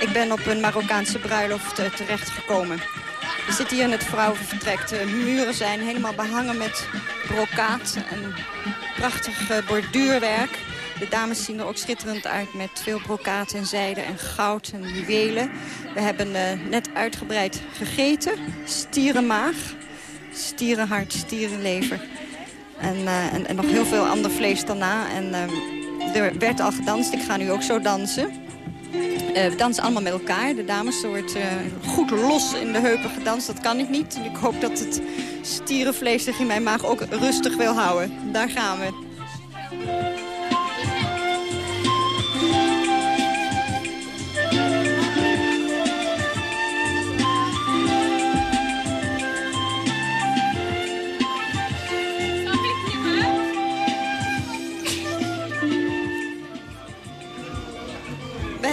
Ik ben op een Marokkaanse bruiloft uh, terechtgekomen. We zitten hier in het vrouwenvertrek. De muren zijn helemaal behangen met brokaat en prachtig uh, borduurwerk. De dames zien er ook schitterend uit met veel brokaat en zijde en goud en juwelen. We hebben uh, net uitgebreid gegeten. Stierenmaag, stierenhart, stierenlever. En, uh, en, nog heel veel ander vlees daarna. En uh, er werd al gedanst. Ik ga nu ook zo dansen. we dansen allemaal met elkaar. De dames, wordt goed los in de heupen gedanst. Dat kan ik niet. ik hoop dat het stierenvlees zich in mijn maag ook rustig wil houden. Daar gaan we.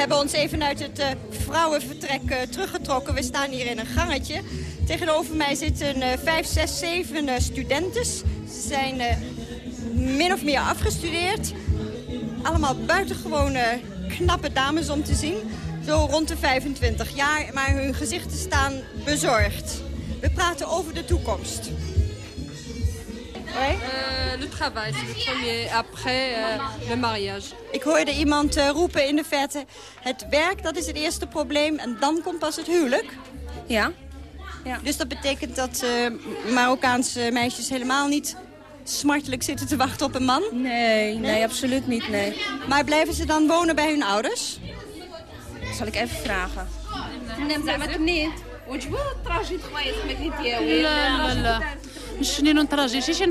Hebben ons even uit het uh, vrouwenvertrek uh, teruggetrokken. We staan hier in een gangetje. Tegenover mij zitten uh, vijf, zes, zeven studenten. Ze zijn min of meer afgestudeerd. Allemaal buitengewoon knappe dames om te zien. Zo rond de 25 jaar, maar hun gezichten staan bezorgd. We praten over de toekomst. Ouais. Euh, le travail, c'est le premier. Après, euh, le mariage. Ik hoorde iemand uh, roepen in de verte... het werk, dat is het eerste probleem en dan komt pas het huwelijk. Ja. ja. Dus dat betekent dat uh, Marokkaanse meisjes helemaal niet smartelijk zitten te wachten op een man? Nee, nee, nee, absoluut niet, nee. Maar blijven ze dan wonen bij hun ouders? Zal ik even vragen. Nee, maar niet. وجبوا التراجي تخويا سميتني ديالي لا لا لا شنو نتراجي شي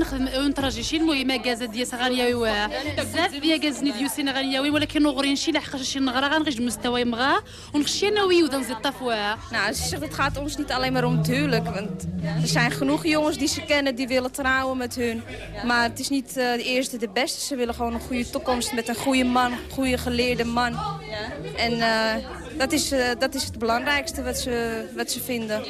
نتراجي شي المهم كازا ديال غنياوي بزاف بيا كازني ديوسين غنياوي ولكن نغرين شي لحقاش شي نغرا غنغيج مستوى مغا ونخشي ناوي dan zit tafwa. Nou, ze zegt het gaat ons niet alleen maar om het huwelijk. Want er zijn genoeg jongens die ze kennen die willen trouwen met hun. Maar het is niet uh, de eerste de beste. Ze willen gewoon een goede toekomst met een goede man, een goede geleerde man. Ja. En uh, dat is, uh, dat is het belangrijkste wat ze, wat ze vinden.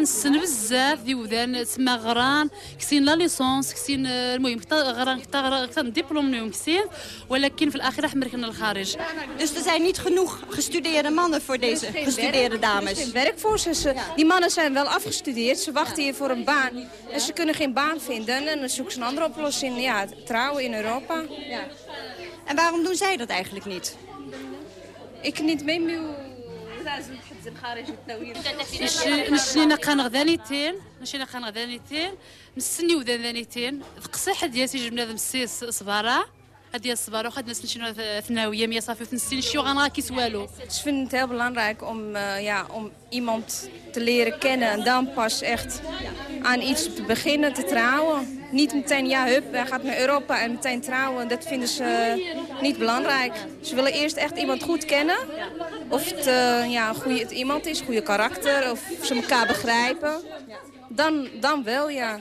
نسن بزاف ديودان تما غران كسين لا ليسونس كسين المهم غران كتا ديبلوم نيوم كسين ولكن في الاخير حمركنا للخارج Dus er zijn niet genoeg gestudeerde mannen voor deze gestudeerde dames. Er is geen werk voor ze. ze. Die mannen zijn wel afgestudeerd. Ze wachten hier voor een baan. En ze kunnen geen baan vinden. En dan zoeken ze een andere oplossing. Ja, trouwen in Europa. Ja. En waarom doen zij dat eigenlijk niet? Ik niet mee لازم تحزم خارج التويل نشينا قان غدانيتين نشينا قان غدانيتين مستني وذان ذانيتين ثقصي حد ياسي جبنا ذم السيس هذه الصبارة وخد ناس نشينا ثانوية مية صافي ونستني شي غنغا كيس والو Ik vind het heel belangrijk om, uh, ja, om iemand te leren kennen en dan pas echt aan iets te beginnen, te trouwen. Niet meteen, ja, hup, hij gaat naar Europa en meteen trouwen. Dat vinden ze niet belangrijk. Ze willen eerst echt iemand goed kennen. Of het, uh, ja, een goede iemand is, goede karakter, of ze elkaar begrijpen. Dan, dan wel, ja.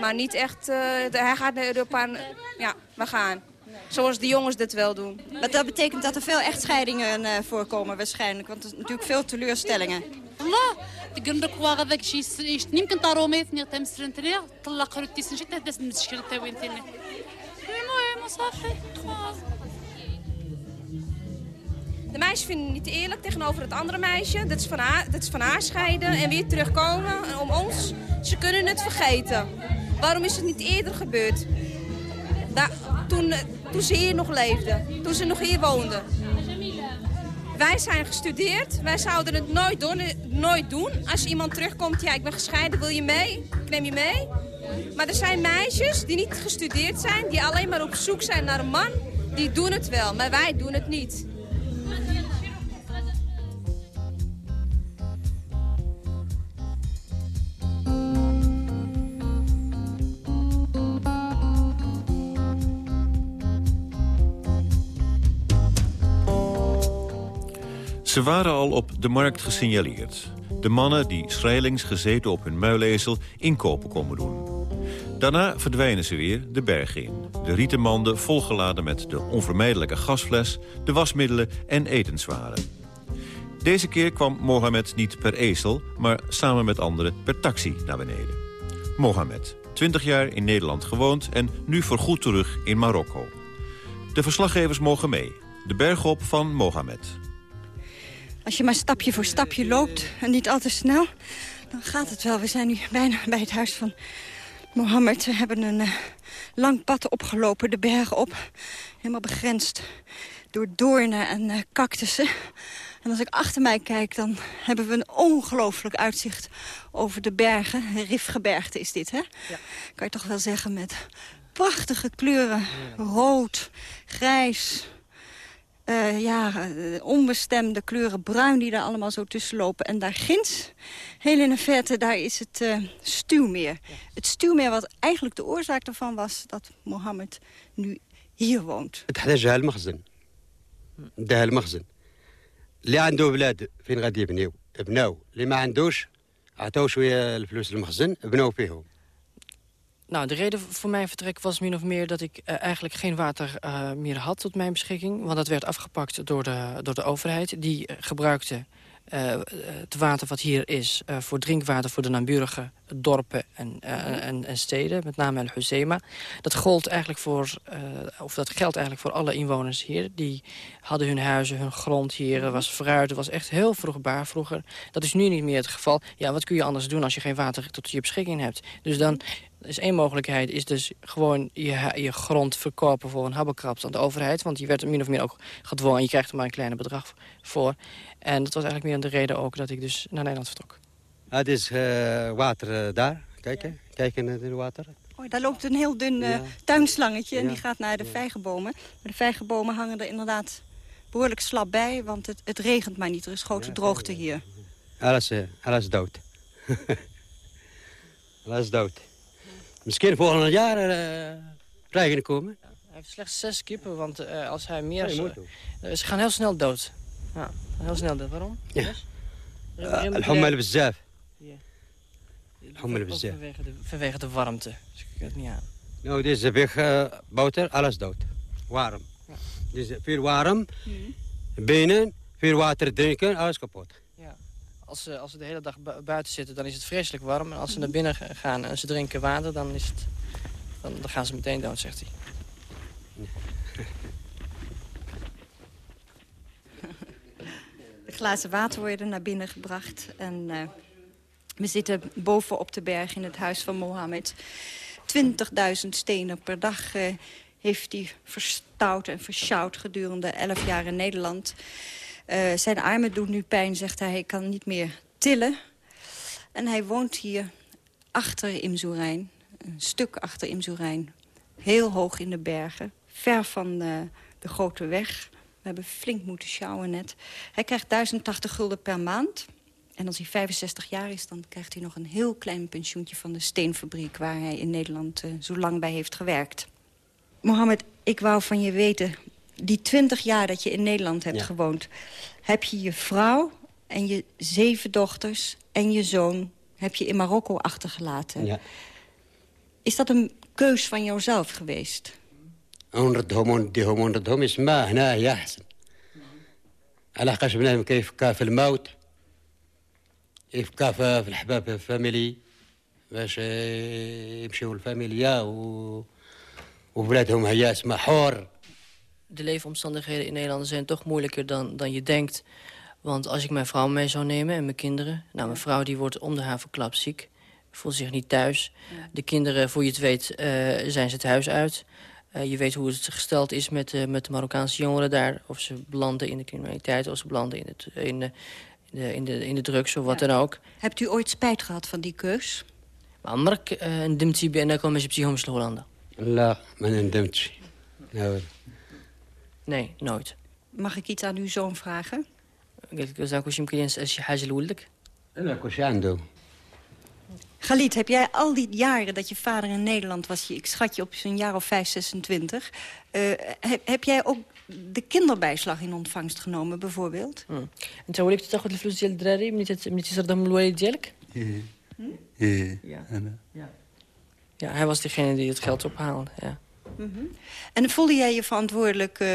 Maar niet echt, uh, hij gaat naar Europa en ja, we gaan. Zoals de jongens dat wel doen. Maar dat betekent dat er veel echtscheidingen uh, voorkomen waarschijnlijk. Want er zijn natuurlijk veel teleurstellingen. De De meisjes vinden het niet eerlijk tegenover het andere meisje. Dat is van haar, dat is van haar scheiden en weer terugkomen om ons. Ze kunnen het vergeten. Waarom is het niet eerder gebeurd? Da toen toen ze hier nog leefden, toen ze nog hier woonden. Wij zijn gestudeerd, wij zouden het nooit doen, nooit doen. Als iemand terugkomt, ja, ik ben gescheiden, wil je mee? Ik neem je mee. Maar er zijn meisjes die niet gestudeerd zijn, die alleen maar op zoek zijn naar een man. Die doen het wel, maar wij doen het niet. Ze waren al op de markt gesignaleerd. De mannen die schrijlings gezeten op hun muilezel inkopen komen doen. Daarna verdwijnen ze weer de bergen in. De rieten manden volgeladen met de onvermijdelijke gasfles... de wasmiddelen en etenswaren. Deze keer kwam Mohamed niet per ezel... maar samen met anderen per taxi naar beneden. Mohamed, 20 jaar in Nederland gewoond... en nu voorgoed terug in Marokko. De verslaggevers mogen mee. De berg op van Mohamed. Als je maar stapje voor stapje loopt en niet al te snel, dan gaat het wel. We zijn nu bijna bij het huis van Mohammed. We hebben een uh, lang pad opgelopen, de bergen op. Helemaal begrensd door doornen en uh, cactussen. En als ik achter mij kijk, dan hebben we een ongelooflijk uitzicht over de bergen. Rifgebergte is dit, hè? Ja. Kan je toch wel zeggen met prachtige kleuren. Rood, grijs, uh, ja, uh, onbestemde kleuren bruin die daar allemaal zo tussen lopen. En daar ginds, heel in de verte, daar is het uh, stuwmeer. Ja. Het stuwmeer wat eigenlijk de oorzaak ervan was dat Mohammed nu hier woont. تحتاجها المخزن ده المخزن اللي عنده بلاد فين غادي يبنيو بناو اللي ما عندوش عطاو شويه الفلوس المخزن بناو فيهم nou, de reden voor mijn vertrek was min of meer dat ik uh, eigenlijk geen water uh, meer had tot mijn beschikking. Want dat werd afgepakt door de, door de overheid. Die uh, gebruikte het water wat hier is voor drinkwater voor de naburige dorpen en, en, en, steden. Met name El Husema. Dat gold eigenlijk voor, of dat geldt eigenlijk voor alle inwoners hier. Die hadden hun huizen, hun grond hier. Er was fruit, het was echt heel vruchtbaar vroeger. Dat is nu niet meer het geval. Ja, wat kun je anders doen als je geen water tot je beschikking hebt? Dus dan is één mogelijkheid is dus gewoon je, je grond verkopen voor een habbekrabs aan de overheid. Want die werd min of meer ook gedwongen. Je krijgt er maar een kleine bedrag voor. En dat was eigenlijk meer de reden ook dat ik dus naar Nederland vertrok. Het is uh, water uh, daar. Kijk, kijk in het water. Oh, daar loopt een heel dun uh, ja. tuinslangetje en die gaat naar de vijgenbomen. Maar de vijgenbomen hangen er inderdaad behoorlijk slap bij, want het, het regent maar niet. Er is grote droogte hier. Alles, alles dood. *laughs* alles dood. Misschien volgend jaar eh, uh, krijgen komen. Hij heeft slechts zes kippen, want eh, als hij meer... Ja, eh, ze gaan heel snel dood. Ja, heel snel dood. Waarom? Ja. Alhamdulillah bezaf. Ja. Alhamdulillah. Vanwege de, de warmte. Dus ik het niet aan. Nou, deze weg, uh, boter, alles dood. Warm. Dus veel warm. Mhm. Benen veel water drinken, alles kapot. Als ze, als ze de hele dag bu buiten zitten, dan is het vreselijk warm. En als ze naar binnen gaan en ze drinken water, dan, is het, dan, dan gaan ze meteen dood, zegt hij. De glazen water worden naar binnen gebracht. En uh, we zitten boven op de berg in het huis van Mohammed. 20.000 stenen per dag uh, heeft hij verstout en versjouwd gedurende elf jaar in Nederland. Uh, zijn armen doen nu pijn, zegt hij. Hij kan niet meer tillen. En hij woont hier achter Imzoerijn. Een stuk achter Imzoerijn. Heel hoog in de bergen. Ver van de, de grote weg. We hebben flink moeten sjouwen net. Hij krijgt 1080 gulden per maand. En als hij 65 jaar is, dan krijgt hij nog een heel klein pensioentje van de steenfabriek... waar hij in Nederland uh, zo lang bij heeft gewerkt. Mohammed, ik wou van je weten die 20 jaar dat je in Nederland hebt gewoond... heb je je vrouw en je zeven dochters en je zoon... heb je in Marokko achtergelaten. Ja. Is dat een keus van jouzelf geweest? نردهم ونديهم ونردهم يسمى هنا هي احسن على حقاش بنادم كيفكر في الموت يفكر في الحباب في الفاميلي باش يمشيو الفاميليا و... وبلادهم هي اسمها حور de leefomstandigheden in Nederland zijn toch moeilijker dan, dan je denkt. Want als ik mijn vrouw mee zou nemen en mijn kinderen... Nou, mijn vrouw die wordt om de havenklap ziek. Voelt zich niet thuis. De kinderen, voor je het weet, eh, zijn ze het huis uit. Eh, je weet hoe het gesteld is met, eh, met de Marokkaanse jongeren daar. Of ze belanden in de criminaliteit, of ze belanden in, het, in, de, in, de, in, de, drugs of wat dan ook. Hebt u ooit spijt gehad van die keus? Maar Mark, en Dimtsi, ben en dan met je psychomische Hollanden. La, mijn Nee, nooit. Mag ik iets aan uw zoon vragen? قلت له زاكو يمكن يسال شي حاجه لولدك؟ انا كل شيء عنده Galit, heb jij al die jaren dat je vader in Nederland was... Je, ik schat je op zo'n jaar of 5, 26... Uh, heb, heb, jij ook de kinderbijslag in ontvangst genomen, bijvoorbeeld? انت وليت تاخذ الفلوس ديال الدراري ملي ملي تيصردهم من الوالد ديالك؟ ايه Ja. انا Ja. Ja, hij was degene die het geld ophaalde, ja. Mm -hmm. En voelde jij je verantwoordelijk uh,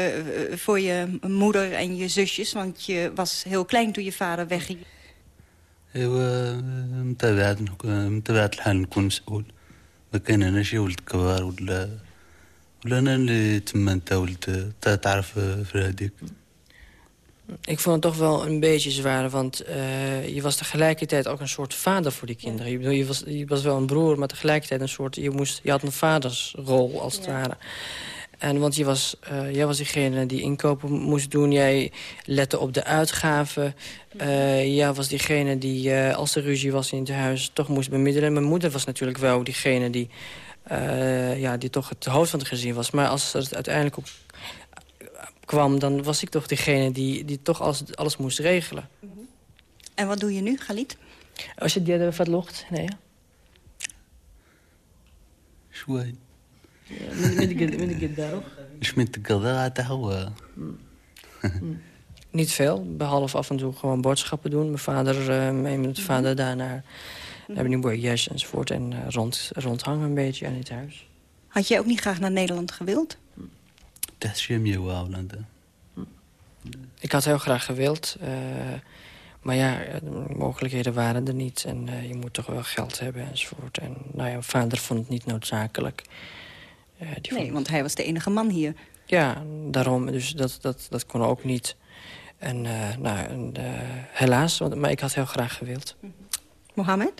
voor je moeder en je zusjes? Want je was heel klein toen je vader wegging. ايوا متابعة متابعة الحال نكون مسؤول ما كان انا شي ولد كبار ولا ولا انا اللي تما انت ولد تعرف في هذيك Ik vond het toch wel een beetje zwaar, want uh, je was tegelijkertijd ook een soort vader voor die kinderen. Je, bedoel, je, was, je was wel een broer, maar tegelijkertijd een soort... Je, moest, je had een vadersrol, als het ja. ware. En want je was, uh, jij was diegene die inkopen moest doen. Jij lette op de uitgaven. Uh, jij was diegene die, uh, als er ruzie was in het huis, toch moest bemiddelen. Mijn moeder was natuurlijk wel diegene die, ja, die toch het hoofd van het gezin was. Maar als het uiteindelijk op kwam, dan was ik toch degene die, die toch alles, alles moest regelen. Mm -hmm. En wat doe je nu, Galit? Als je die wat locht, nee. شوي من قداره مش *laughs* من القضاء حتى هو Niet veel, behalve af en toe gewoon boodschappen doen. Mijn vader, uh, mee met mijn vader daar naar, naar Nieuwborg enzovoort. En uh, rond, rondhangen een beetje aan het huis. Had jij ook niet graag naar Nederland gewild? Dat is je Hollanda. Ik had heel graag gewild. Uh, maar ja, mogelijkheden waren er niet. En uh, je moet toch wel geld hebben enzovoort. En nou ja, mijn vader vond het niet noodzakelijk. Uh, die nee, vond... want hij was de enige man hier. Ja, daarom. Dus dat, dat, dat kon ook niet. En uh, nou, en, helaas, want, maar ik had heel graag gewild. Mohammed?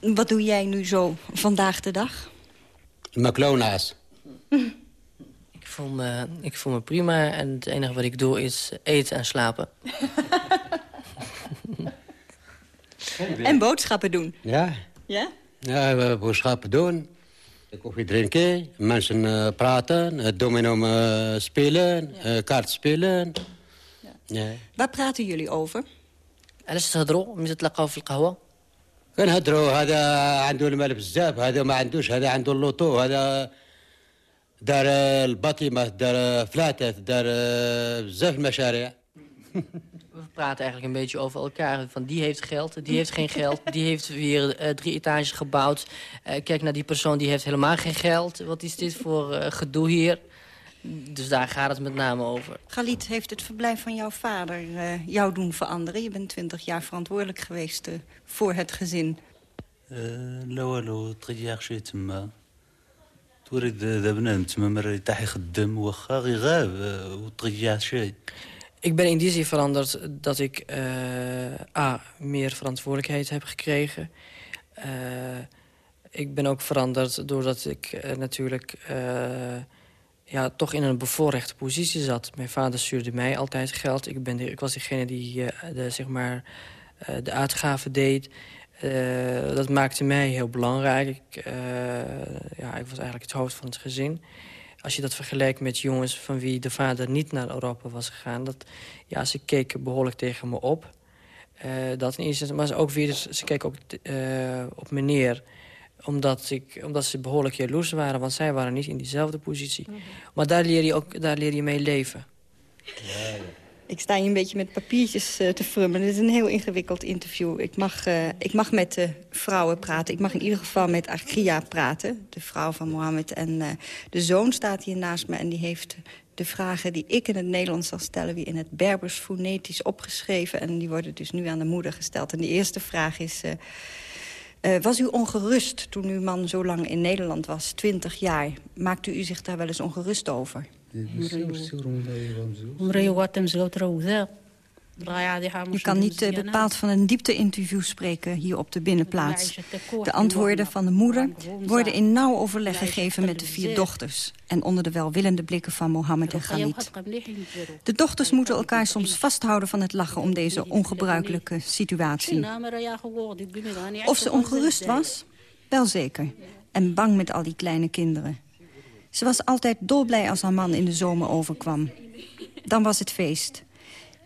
Ja. Wat doe jij nu zo vandaag de dag? McLona's. Ik voel, me, ik voel me prima en het enige wat ik doe is eten en slapen. *laughs* en boodschappen doen. Ja. Ja? Ja, boodschappen doen. Koffie drinken, mensen uh, praten, domino uh, spelen, uh, kaart spelen. Ja. Ja. Waar praten jullie over? علاش تهضروا ملي تتلاقاو في القهوه كنهضروا هذا عنده المال بزاف هذا ما عندوش هذا عنده اللوطو هذا دار الباطمه دار فلاتات دار بزاف المشاريع We praten eigenlijk een beetje over elkaar. Van die heeft geld, die heeft geen geld. Die heeft weer uh, drie etages gebouwd. Uh, kijk naar die persoon, die heeft helemaal geen geld. Wat is dit voor uh, gedoe hier? Dus daar gaat het met name over. Galit, heeft het verblijf van jouw vader jou doen veranderen? Je bent twintig jaar verantwoordelijk geweest voor het gezin. لا والو تغير شي تما تورد دابا تما مرة يطيح يخدم واخا غيغاب وتغير شي Ik ben in die zin veranderd dat ik uh, A, meer verantwoordelijkheid heb gekregen. Uh, ik ben ook veranderd doordat ik eh, natuurlijk eh, ja, toch in een bevoorrechte positie zat. Mijn vader stuurde mij altijd geld. Ik, ben de, ik was degene die eh, de, zeg maar, eh, de uitgaven deed. Eh, dat maakte mij heel belangrijk. Ik, eh, ja, ik was eigenlijk het hoofd van het gezin. Als je dat vergelijkt met jongens van wie de vader niet naar Europa was gegaan... Dat, ja, ze keken behoorlijk tegen me op. Eh, dat in eerste maar ze, ook weer, ze keken ook eh, op me neer omdat, ik, omdat ze behoorlijk jaloers waren, want zij waren niet in diezelfde positie. Maar daar leer je ook daar leer je mee leven. Ik sta hier een beetje met papiertjes eh, te frummelen. Dit is een heel ingewikkeld interview. Ik mag, eh, ik mag met de vrouwen praten. Ik mag in ieder geval met Agria praten, de vrouw van Mohammed. En eh, de zoon staat hier naast me en die heeft de vragen die ik in het Nederlands zal stellen... weer in het Berbers fonetisch opgeschreven. En die worden dus nu aan de moeder gesteld. En de eerste vraag is... was u ongerust toen uw man zo lang in Nederland was, 20 jaar? Maakte u zich daar wel eens ongerust over? Je kan niet eh, bepaald van een diepte-interview spreken hier op de binnenplaats. De antwoorden van de moeder worden in nauw overleg gegeven met de vier dochters... en onder de welwillende blikken van Mohammed en Khalid. De dochters moeten elkaar soms vasthouden van het lachen om deze ongebruikelijke situatie. Of ze ongerust was? Wel zeker. En bang met al die kleine kinderen. Ze was altijd dolblij als haar man in de zomer overkwam. Dan was het feest.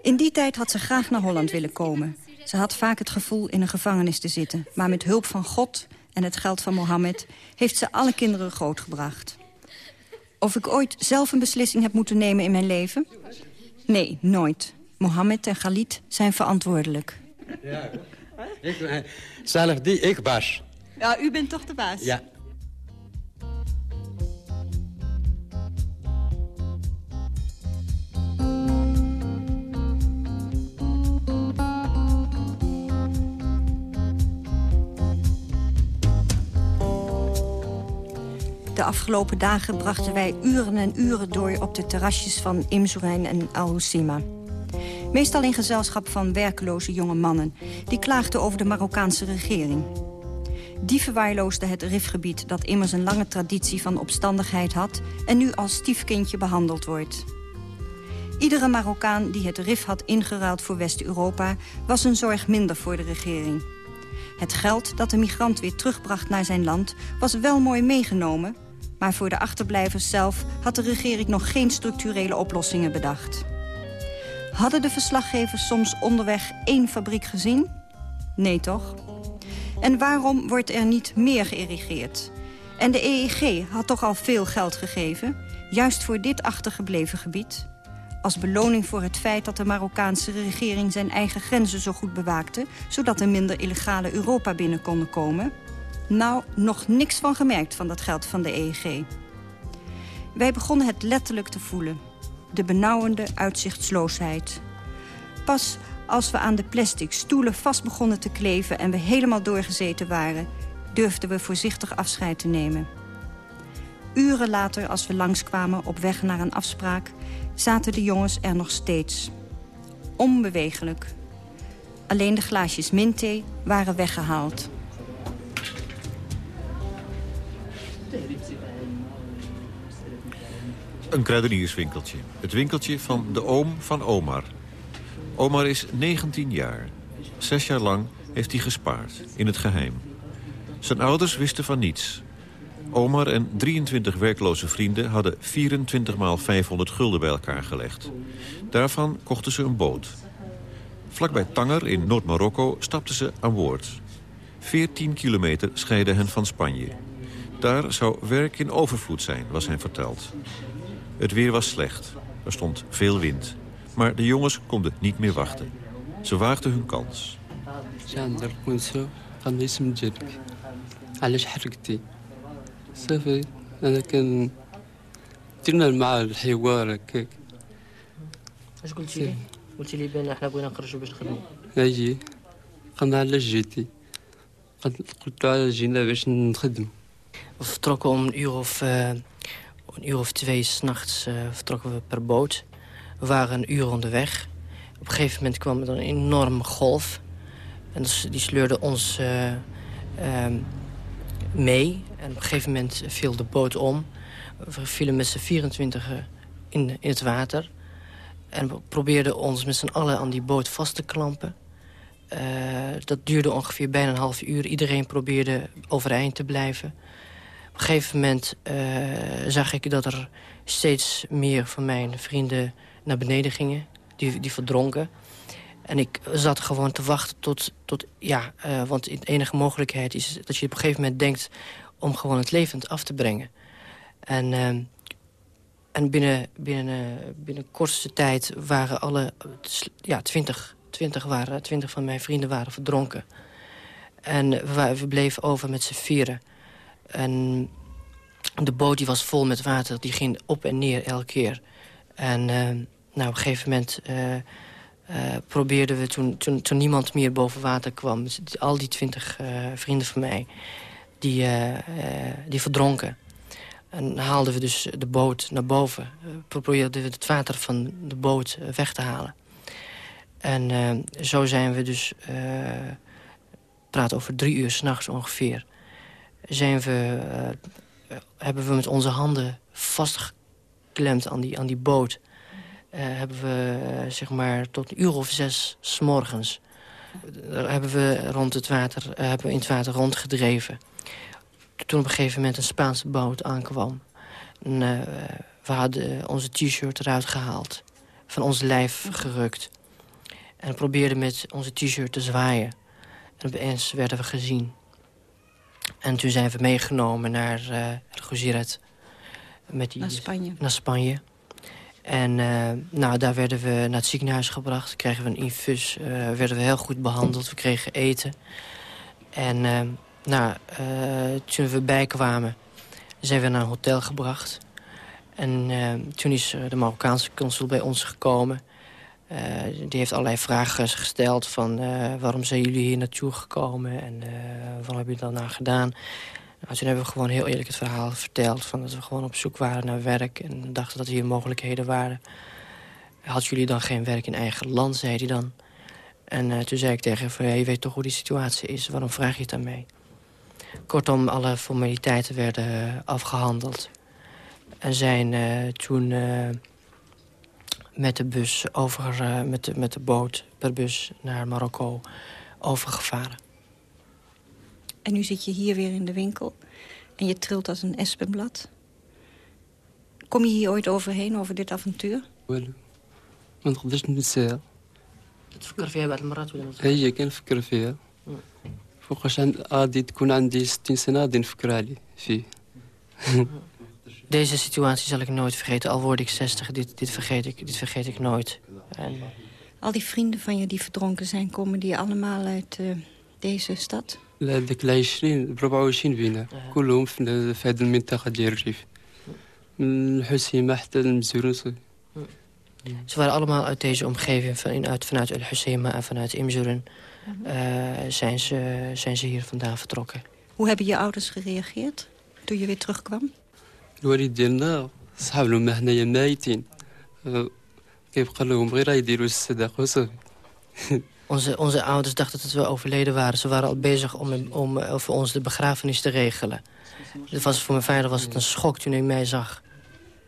In die tijd had ze graag naar Holland willen komen. Ze had vaak het gevoel in een gevangenis te zitten. Maar met hulp van God en het geld van Mohammed... heeft ze alle kinderen grootgebracht. Of ik ooit zelf een beslissing heb moeten nemen in mijn leven? Nee, nooit. Mohammed en Khalid zijn verantwoordelijk. Ja. Ik, eh, zelf die, ik was. Ja, u bent toch de baas? Ja. De afgelopen dagen brachten wij uren en uren door... op de terrasjes van Imzoerijn en Al Hoceima. Meestal in gezelschap van werkeloze jonge mannen... die klaagden over de Marokkaanse regering. Die verwaarloosde het Rifgebied dat immers een lange traditie van opstandigheid had... en nu als stiefkindje behandeld wordt. Iedere Marokkaan die het Rif had ingeruild voor West-Europa... was een zorg minder voor de regering. Het geld dat de migrant weer terugbracht naar zijn land... was wel mooi meegenomen... maar voor de achterblijvers zelf had de regering nog geen structurele oplossingen bedacht. Hadden de verslaggevers soms onderweg één fabriek gezien? Nee, toch? En waarom wordt er niet meer geïrrigeerd? En de EEG had toch al veel geld gegeven... juist voor dit achtergebleven gebied... als beloning voor het feit dat de Marokkaanse regering... zijn eigen grenzen zo goed bewaakte... zodat er minder illegale Europa binnen konden komen... Nou, nog niks van gemerkt van dat geld van de EEG. Wij begonnen het letterlijk te voelen. De benauwende uitzichtsloosheid. Pas als we aan de plastic stoelen vast begonnen te kleven... en we helemaal doorgezeten waren... durfden we voorzichtig afscheid te nemen. Uren later, als we langskwamen op weg naar een afspraak... zaten de jongens er nog steeds. Onbewegelijk. Alleen de glaasjes mintthee waren weggehaald. Een kruidenierswinkeltje. Het winkeltje van de oom van Omar. Omar is 19 jaar. Zes jaar lang heeft hij gespaard, in het geheim. Zijn ouders wisten van niets. Omar en 23 werkloze vrienden hadden 24 maal 500 gulden bij elkaar gelegd. Daarvan kochten ze een boot. Vlakbij Tanger in Noord-Marokko stapten ze aan boord. 14 kilometer scheiden hen van Spanje. Daar zou werk in overvloed zijn, was hen verteld. Het weer was slecht. Er stond veel wind. Maar de jongens konden niet meer wachten. Ze waagden hun kans. جاندر كونسو قام اسم ديالك علاش حرقتي صافي انا كان درنا مع الحوار هكاك اش قلتي لي؟ قلتي لي بان احنا بغينا نخرجوا باش نخدموا اجي قام علاش جيتي قلت قلت له علاش جينا باش نخدم We vertrokken een uur of, eh, twee s'nachts uh, vertrokken we per boot. We waren een uur onderweg. Op een gegeven moment kwam er een enorme golf. En dus- die sleurde ons eh, ehm, mee. En op een gegeven moment viel de boot om. We vielen met z'n 24 in, het water. En we probeerden ons met z'n allen aan die boot vast te klampen. Uh, dat duurde ongeveer bijna een half uur. Iedereen probeerde overeind te blijven. Op een gegeven moment uh, zag ik dat er steeds meer van mijn vrienden naar beneden gingen. Die, die verdronken. En ik zat gewoon te wachten tot... tot ja, uh, want de enige mogelijkheid is dat je op een gegeven moment denkt... om gewoon het levend af te brengen. En, uh, en binnen, binnen, binnen kortste tijd waren alle... ja, twintig, twintig, waren, twintig van mijn vrienden waren verdronken. En we, we bleven over met z'n vieren. En de boot die was vol met water. Die ging op en neer elke keer. En uh, nou, op een gegeven moment... Uh, probeerden we toen, toen, toen niemand meer boven water kwam... Dus al die twintig vrienden van mij, die, die verdronken. En haalden we dus de boot naar boven. probeerden we het water van de boot weg te halen. En zo zijn we dus... praat over drie uur s'nachts ongeveer... Zijn we, hebben we met onze handen vastgeklemd aan die, aan die boot... Uh, hebben we uh, zeg maar tot een uur of zes s morgens hebben we rond het water hebben we in het water rondgedreven. Toen op een gegeven moment een Spaanse boot aankwam. En, we hadden onze t-shirt eruit gehaald, van ons lijf gerukt. En probeerden met onze t-shirt te zwaaien. En opeens werden we gezien. En toen zijn we meegenomen naar uh. Met die, naar Spanje. Naar Spanje. En uh, nou, daar werden we naar het ziekenhuis gebracht. Kregen we een infus. Uh, werden we heel goed behandeld. We kregen eten. En uh, nou, toen we bijkwamen, zijn we naar een hotel gebracht. En toen is de Marokkaanse consul bij ons gekomen. Die heeft allerlei vragen gesteld van waarom zijn jullie hier naartoe gekomen en wat heb je dan nou gedaan. Nou, toen hebben we gewoon heel eerlijk het verhaal verteld... Van dat we gewoon op zoek waren naar werk en dachten dat er hier mogelijkheden waren. Had jullie dan geen werk in eigen land, zei hij dan. En toen zei ik tegen hem, ja, je weet toch hoe die situatie is, waarom vraag je het aan mij? Kortom, alle formaliteiten werden afgehandeld. En zijn toen met de bus over, met, de, met de boot per bus naar Marokko overgevaren. En nu zit je hier weer in de winkel en je trilt als een espenblad. Kom je hier ooit overheen, over dit avontuur? والو ما نقدرش ننساها تفكر فيها بعد المرات ولا هي كنفكر فيها فوقاش غادي تكون عندي 60 سنه غادي نفكر عليه فيه deze situatie zal ik nooit vergeten. Al word ik 60, dit, dit, vergeet, ik, dit vergeet ik nooit. En... Al die vrienden van je die verdronken zijn, komen die allemaal uit eh, deze stad? De klei probeer ik binnen. Kulum verder met de Gadirif. Hussein Ze waren allemaal uit deze omgeving, vanuit, vanuit El en vanuit Imzuren, zijn, ze, zijn ze hier vandaan vertrokken. Hoe hebben je ouders gereageerd toen je weer terugkwam? الوالد ديالنا صحاب لهم حنايا مايتين كيبقى لهم غير يديروا الصداقه وصافي *laughs* Onze, onze ouders dachten dat we overleden waren. Ze waren al bezig om, om voor ons de begrafenis te regelen. Dat was, voor mijn vader was het een schok toen hij mij zag.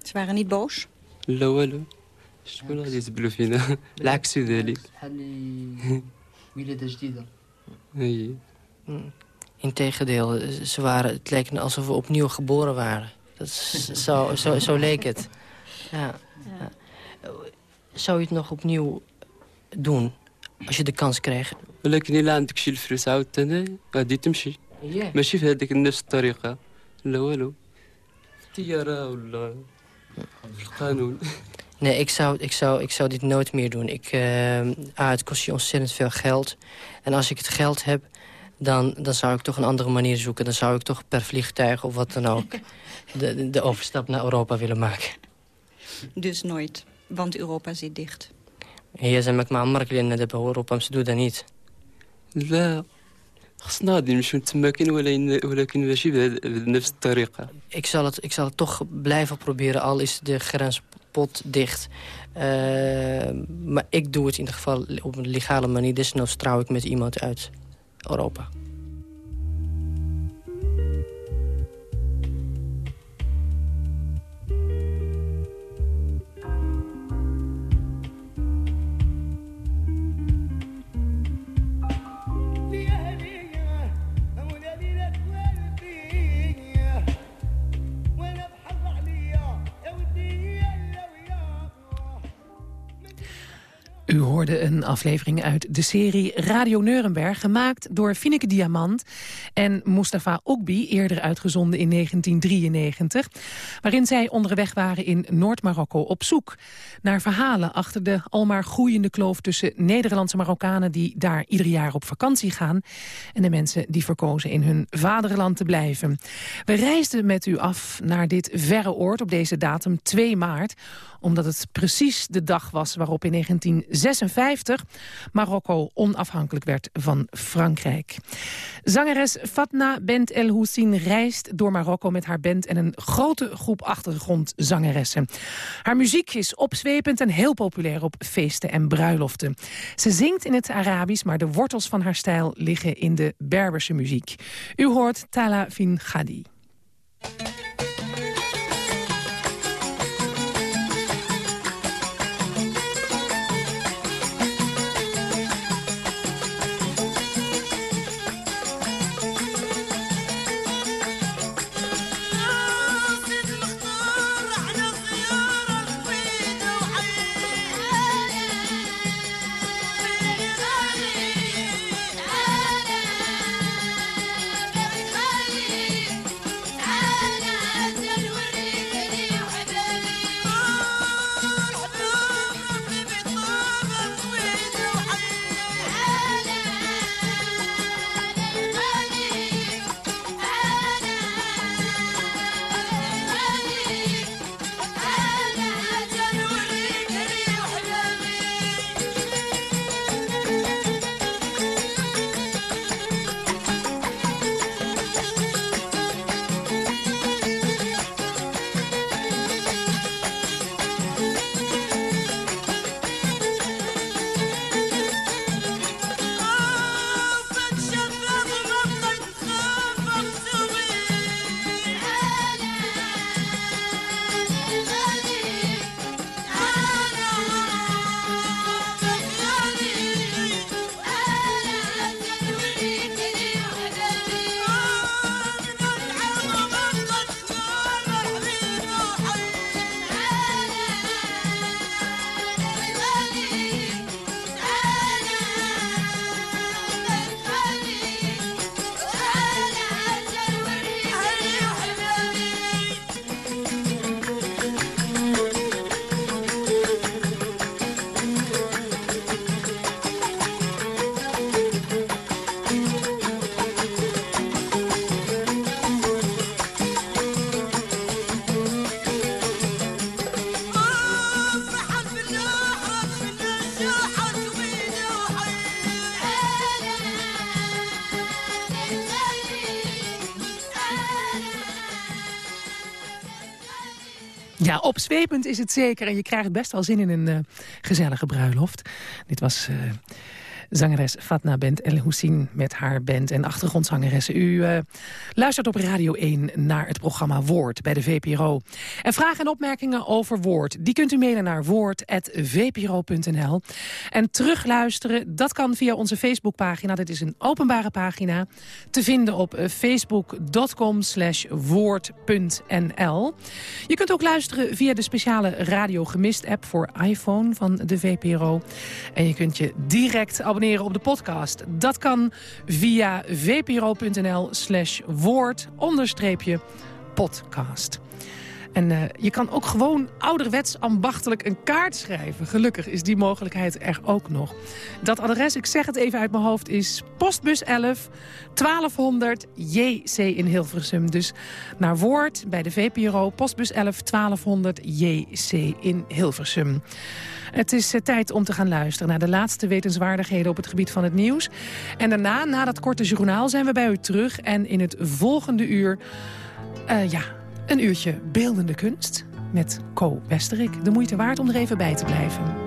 Ze waren niet boos? لا والو شكون غادي يزبلوا فينا العكس ذلك ولادة جديدة هي Integendeel, ze waren, het leek alsof we opnieuw geboren waren. Dat is, zo, zo, zo leek het. Ja. ja. Zou je het nog opnieuw doen? als je de kans kreeg. ولكن الا عندك شي الفلوس عاوتاني غادي تمشي yeah. ماشي في هذيك نفس الطريقه لا والو الطياره ولا في القانون Nee, ik zou, ik, zou, ik zou dit nooit meer doen. Ik, uh, ah, het kost je ontzettend veel geld. En als ik het geld heb, dan, dan zou ik toch een andere manier zoeken. Dan zou ik toch per vliegtuig of wat dan ook... *laughs* de, de overstap naar Europa willen maken. Dus nooit, want Europa zit dicht. هي زعما مع عمرك لان دابا اوروبا مسدوده نيت لا خصنا غادي نمشيو تماكن ولكن ماشي بنفس الطريقه ik zal het ik zal het toch blijven proberen al is de grenspot dicht uh, maar ik doe het in ieder geval op een legale manier desnoods trouw ik met iemand uit Europa aflevering uit de serie Radio Nuremberg... gemaakt door Fineke Diamant en Mustafa Okbi... eerder uitgezonden in 1993... waarin zij onderweg waren in Noord-Marokko op zoek... naar verhalen achter de almaar groeiende kloof... tussen Nederlandse Marokkanen die daar ieder jaar op vakantie gaan... en de mensen die verkozen in hun vaderland te blijven. We reisden met u af naar dit verre oord op deze datum 2 maart omdat het precies de dag was waarop in 1956 Marokko onafhankelijk werd van Frankrijk. Zangeres Fatna Bent El Houssin reist door Marokko met haar band en een grote groep achtergrondzangeressen. Haar muziek is opzwepend en heel populair op feesten en bruiloften. Ze zingt in het Arabisch, maar de wortels van haar stijl liggen in de Berberse muziek. U hoort Tala Fin Ghadi. Ja, opzwepend is het zeker. En je krijgt best wel zin in een uh, gezellige bruiloft. Dit was... Uh, zangeres Fatna Bent El Houssin met haar band en achtergrondzangeressen. U uh, luistert op Radio 1 naar het programma Woord bij de VPRO. En vragen en opmerkingen over Woord, die kunt u mailen naar woord.vpro.nl. En terugluisteren, dat kan via onze Facebookpagina. Dat is een openbare pagina te vinden op facebook.com slash woord.nl. Je kunt ook luisteren via de speciale Radio Gemist app voor iPhone van de VPRO. En je kunt je direct abonneren abonneren op de podcast. Dat kan via vpro.nl slash woord onderstreepje podcast. En uh, je kan ook gewoon ouderwets ambachtelijk een kaart schrijven. Gelukkig is die mogelijkheid er ook nog. Dat adres, ik zeg het even uit mijn hoofd, is postbus 11 1200 JC in Hilversum. Dus naar Woord bij de VPRO, postbus 11 1200 JC in Hilversum. Het is uh, tijd om te gaan luisteren naar de laatste wetenswaardigheden op het gebied van het nieuws. En daarna, na dat korte journaal, zijn we bij u terug. En in het volgende uur, uh, ja, een uurtje beeldende kunst met Co Westerik. De moeite waard om er even bij te blijven.